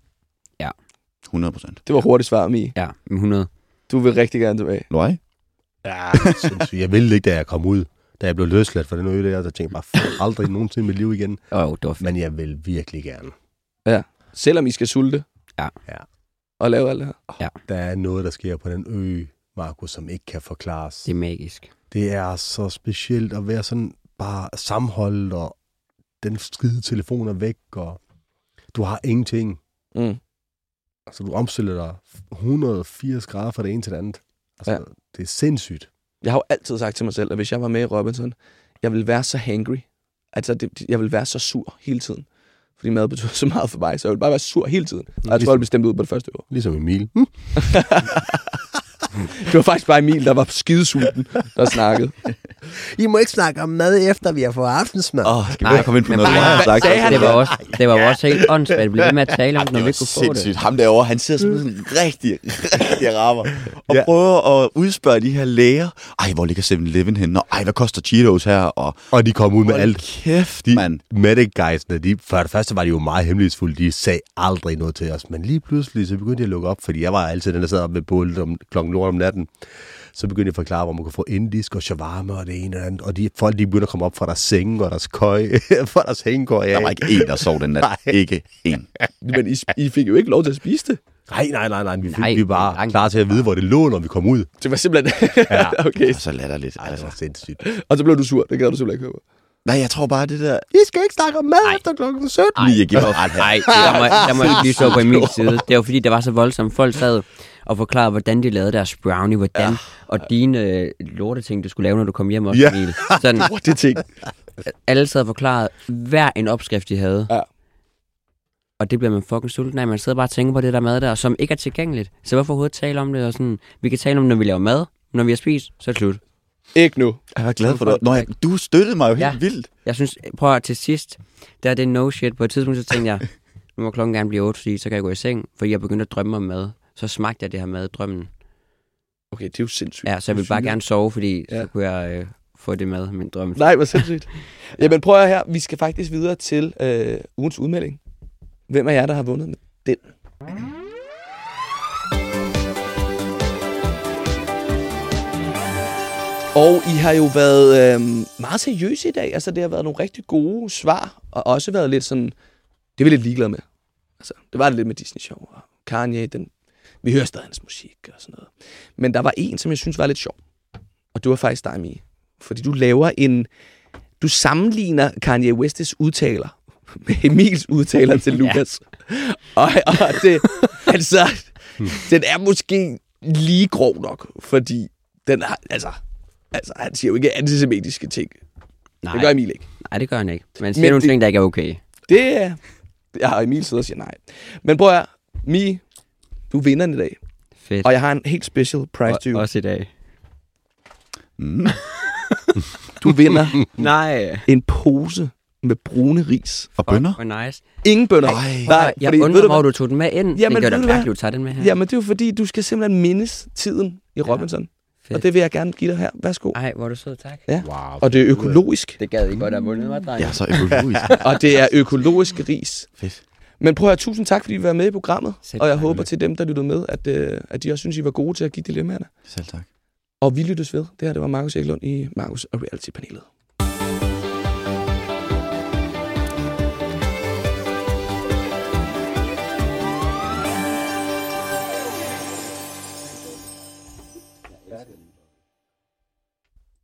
100 procent. Det var hurtigt svar, Mi. Ja, med 100. Du vil rigtig gerne tilbage. Løg? Ja, sindssygt. Jeg ville ikke, da jeg kom ud. Da jeg blev løsladt fra den øje der, så tænkte jeg bare, "Fuck, aldrig nogensinde i mit liv igen. Oh, det var fedt. Men jeg vil virkelig gerne. Selvom I skal sulte. Ja. Ja. Og lave alt det her. Der er noget, der sker på den ø, Markus, som ikke kan forklares. Det er magisk. Det er så specielt at være sådan bare sammenholdt, og den skide telefon er væk, og du har ingenting. Mm. Altså, du omstiller dig 180 grader fra det ene til det andet. Altså, Ja. ja. det er sindssygt. Jeg har jo altid sagt til mig selv, at hvis jeg var med i Robinson, jeg ville være så hangry. Altså, det, jeg ville være så sur hele tiden. Fordi mad betyder så meget for mig, så jeg ville bare være sur hele tiden. Og jeg tror, jeg Ligesom- blev stemt ud på det første år. Ligesom Emil. Det var faktisk bare Emil, der var skidesulten, der snakkede. I må ikke snakke om mad, efter vi har fået aftensmad. Åh, oh, skal vi Nej, bare komme ind på noget, hvad sagt? sagde han? Det var også, det var også helt åndssvagt. Vi blev ved med at tale om når vi ikke kunne få det. Ham derovre, han sidder som en rigtig, rigtig rammer. Og Ja. prøver at udspørge de her læger. Ej, hvor ligger 7-Eleven henne? Og ej, hvad koster Cheetos her? Og Og de kom ud med alt. kæft, De mand. medic guysene, de, for det første var de jo meget hemmelighedsfulde. De sagde aldrig noget til os. Men lige pludselig, så begyndte de at lukke op, fordi jeg var altid den, der sad op ved bålet om klokken lort om natten. Så begyndte jeg at forklare, hvor man kunne få indisk og shawarma og det ene og det andet. Og de, folk de begyndte at komme op fra deres senge og deres køj, fra deres hængekøj. Der var ikke en, der sov den nat. Nej. Ikke en. Men I, I fik jo ikke lov til at spise det. Nej, nej, nej, nej. Vi, fik, Nej, vi var langt. klar til at vide, hvor det lå, når vi kom ud. Det var simpelthen... Ja. okay. Og så latterligt. Ej, det Altså. var sindssygt. Og så blev du sur. Det gad du simpelthen ikke høre. Nej, jeg tror bare, det der... I skal ikke snakke om mad Nej. efter klokken 17. Lige, jeg giver her. Nej, der må, der må jeg ikke lige stå på Emils side. Det var fordi, det var så voldsomt. Folk sad og forklarede, hvordan de lavede deres brownie, hvordan, og dine øh, lorteting, du skulle lave, når du kom hjem også, Ja. Emil. Sådan, Hvor det ting. alle sad og forklarede hver en opskrift, de havde. Ja. Og det bliver man fucking sulten af. Man sidder bare og tænker på det der mad der, som ikke er tilgængeligt. Så hvorfor overhovedet tale om det? Og sådan, vi kan tale om når vi laver mad. Når vi har spist, så er det slut. Ikke nu. Jeg var glad for det. Nå, ja, du støttede mig jo helt Ja. vildt. Jeg synes, prøv at til sidst, der er det no shit. På et tidspunkt, så tænkte jeg, nu må klokken gerne blive 8, fordi så kan jeg gå i seng, fordi jeg begyndte at drømme om mad. Så smagte jeg det her mad i drømmen. Okay, det er jo sindssygt. Ja, så jeg ville bare gerne sove, fordi Ja. ja. så kunne jeg øh, få det mad, min drøm. Nej, hvor sindssygt. Jamen prøv at her. Vi skal faktisk videre til øh, ugens udmelding. Hvem af jer, der har vundet med den? Og I har jo været øh, meget seriøse i dag. Altså, det har været nogle rigtig gode svar, og også været lidt sådan... Det er vi lidt ligeglade med. Altså, det var det lidt med Disney Show, og Kanye, den, vi hører stadig hans musik og sådan noget. Men der var en, som jeg synes var lidt sjov. Og det var faktisk dig, Mie. Fordi du laver en... Du sammenligner Kanye West's udtaler med Emils udtaler til Lukas. og, og det, altså, den er måske lige grov nok, fordi den har, altså, altså, han siger jo ikke antisemitiske ting. Nej, Det gør Emil ikke. nej, det gør han ikke. Man siger Men nogle det- ting, der ikke er okay. Det er... Jeg har Emil sidder og siger nej. Men prøv at høre, Mi, du vinder i dag. Fedt. Og jeg har en helt special prize you. også i dag. Mm. Du vinder Nej. en pose med brune ris. Og bønder? Hvor nice. Ingen bønner. Ej. Nej, jeg fordi, ved undrer mig, hvor du tog den med ind. Jamen, det gør da mærkeligt, at du tager den med her. Jamen, det er jo fordi, du skal simpelthen mindes tiden i Robinson. Fedt. Og det vil jeg gerne give dig her. Værsgo. Ej, hvor er du sød, tak. Ja. Wow. Og det er økologisk. Det gad I godt at have vundet, var dreng? Er så økologisk. Og det er økologisk ris. Fedt. Men prøv at høre, tusind tak, fordi I var med i programmet. Selv Og jeg tak. håber til dem, der lyttede med, at, øh, at de også synes, I var gode til at give dilemmaerne. Selv tak. Og vi lyttes ved. Det her, det var Markus Eklund i Markus og Reality-panelet.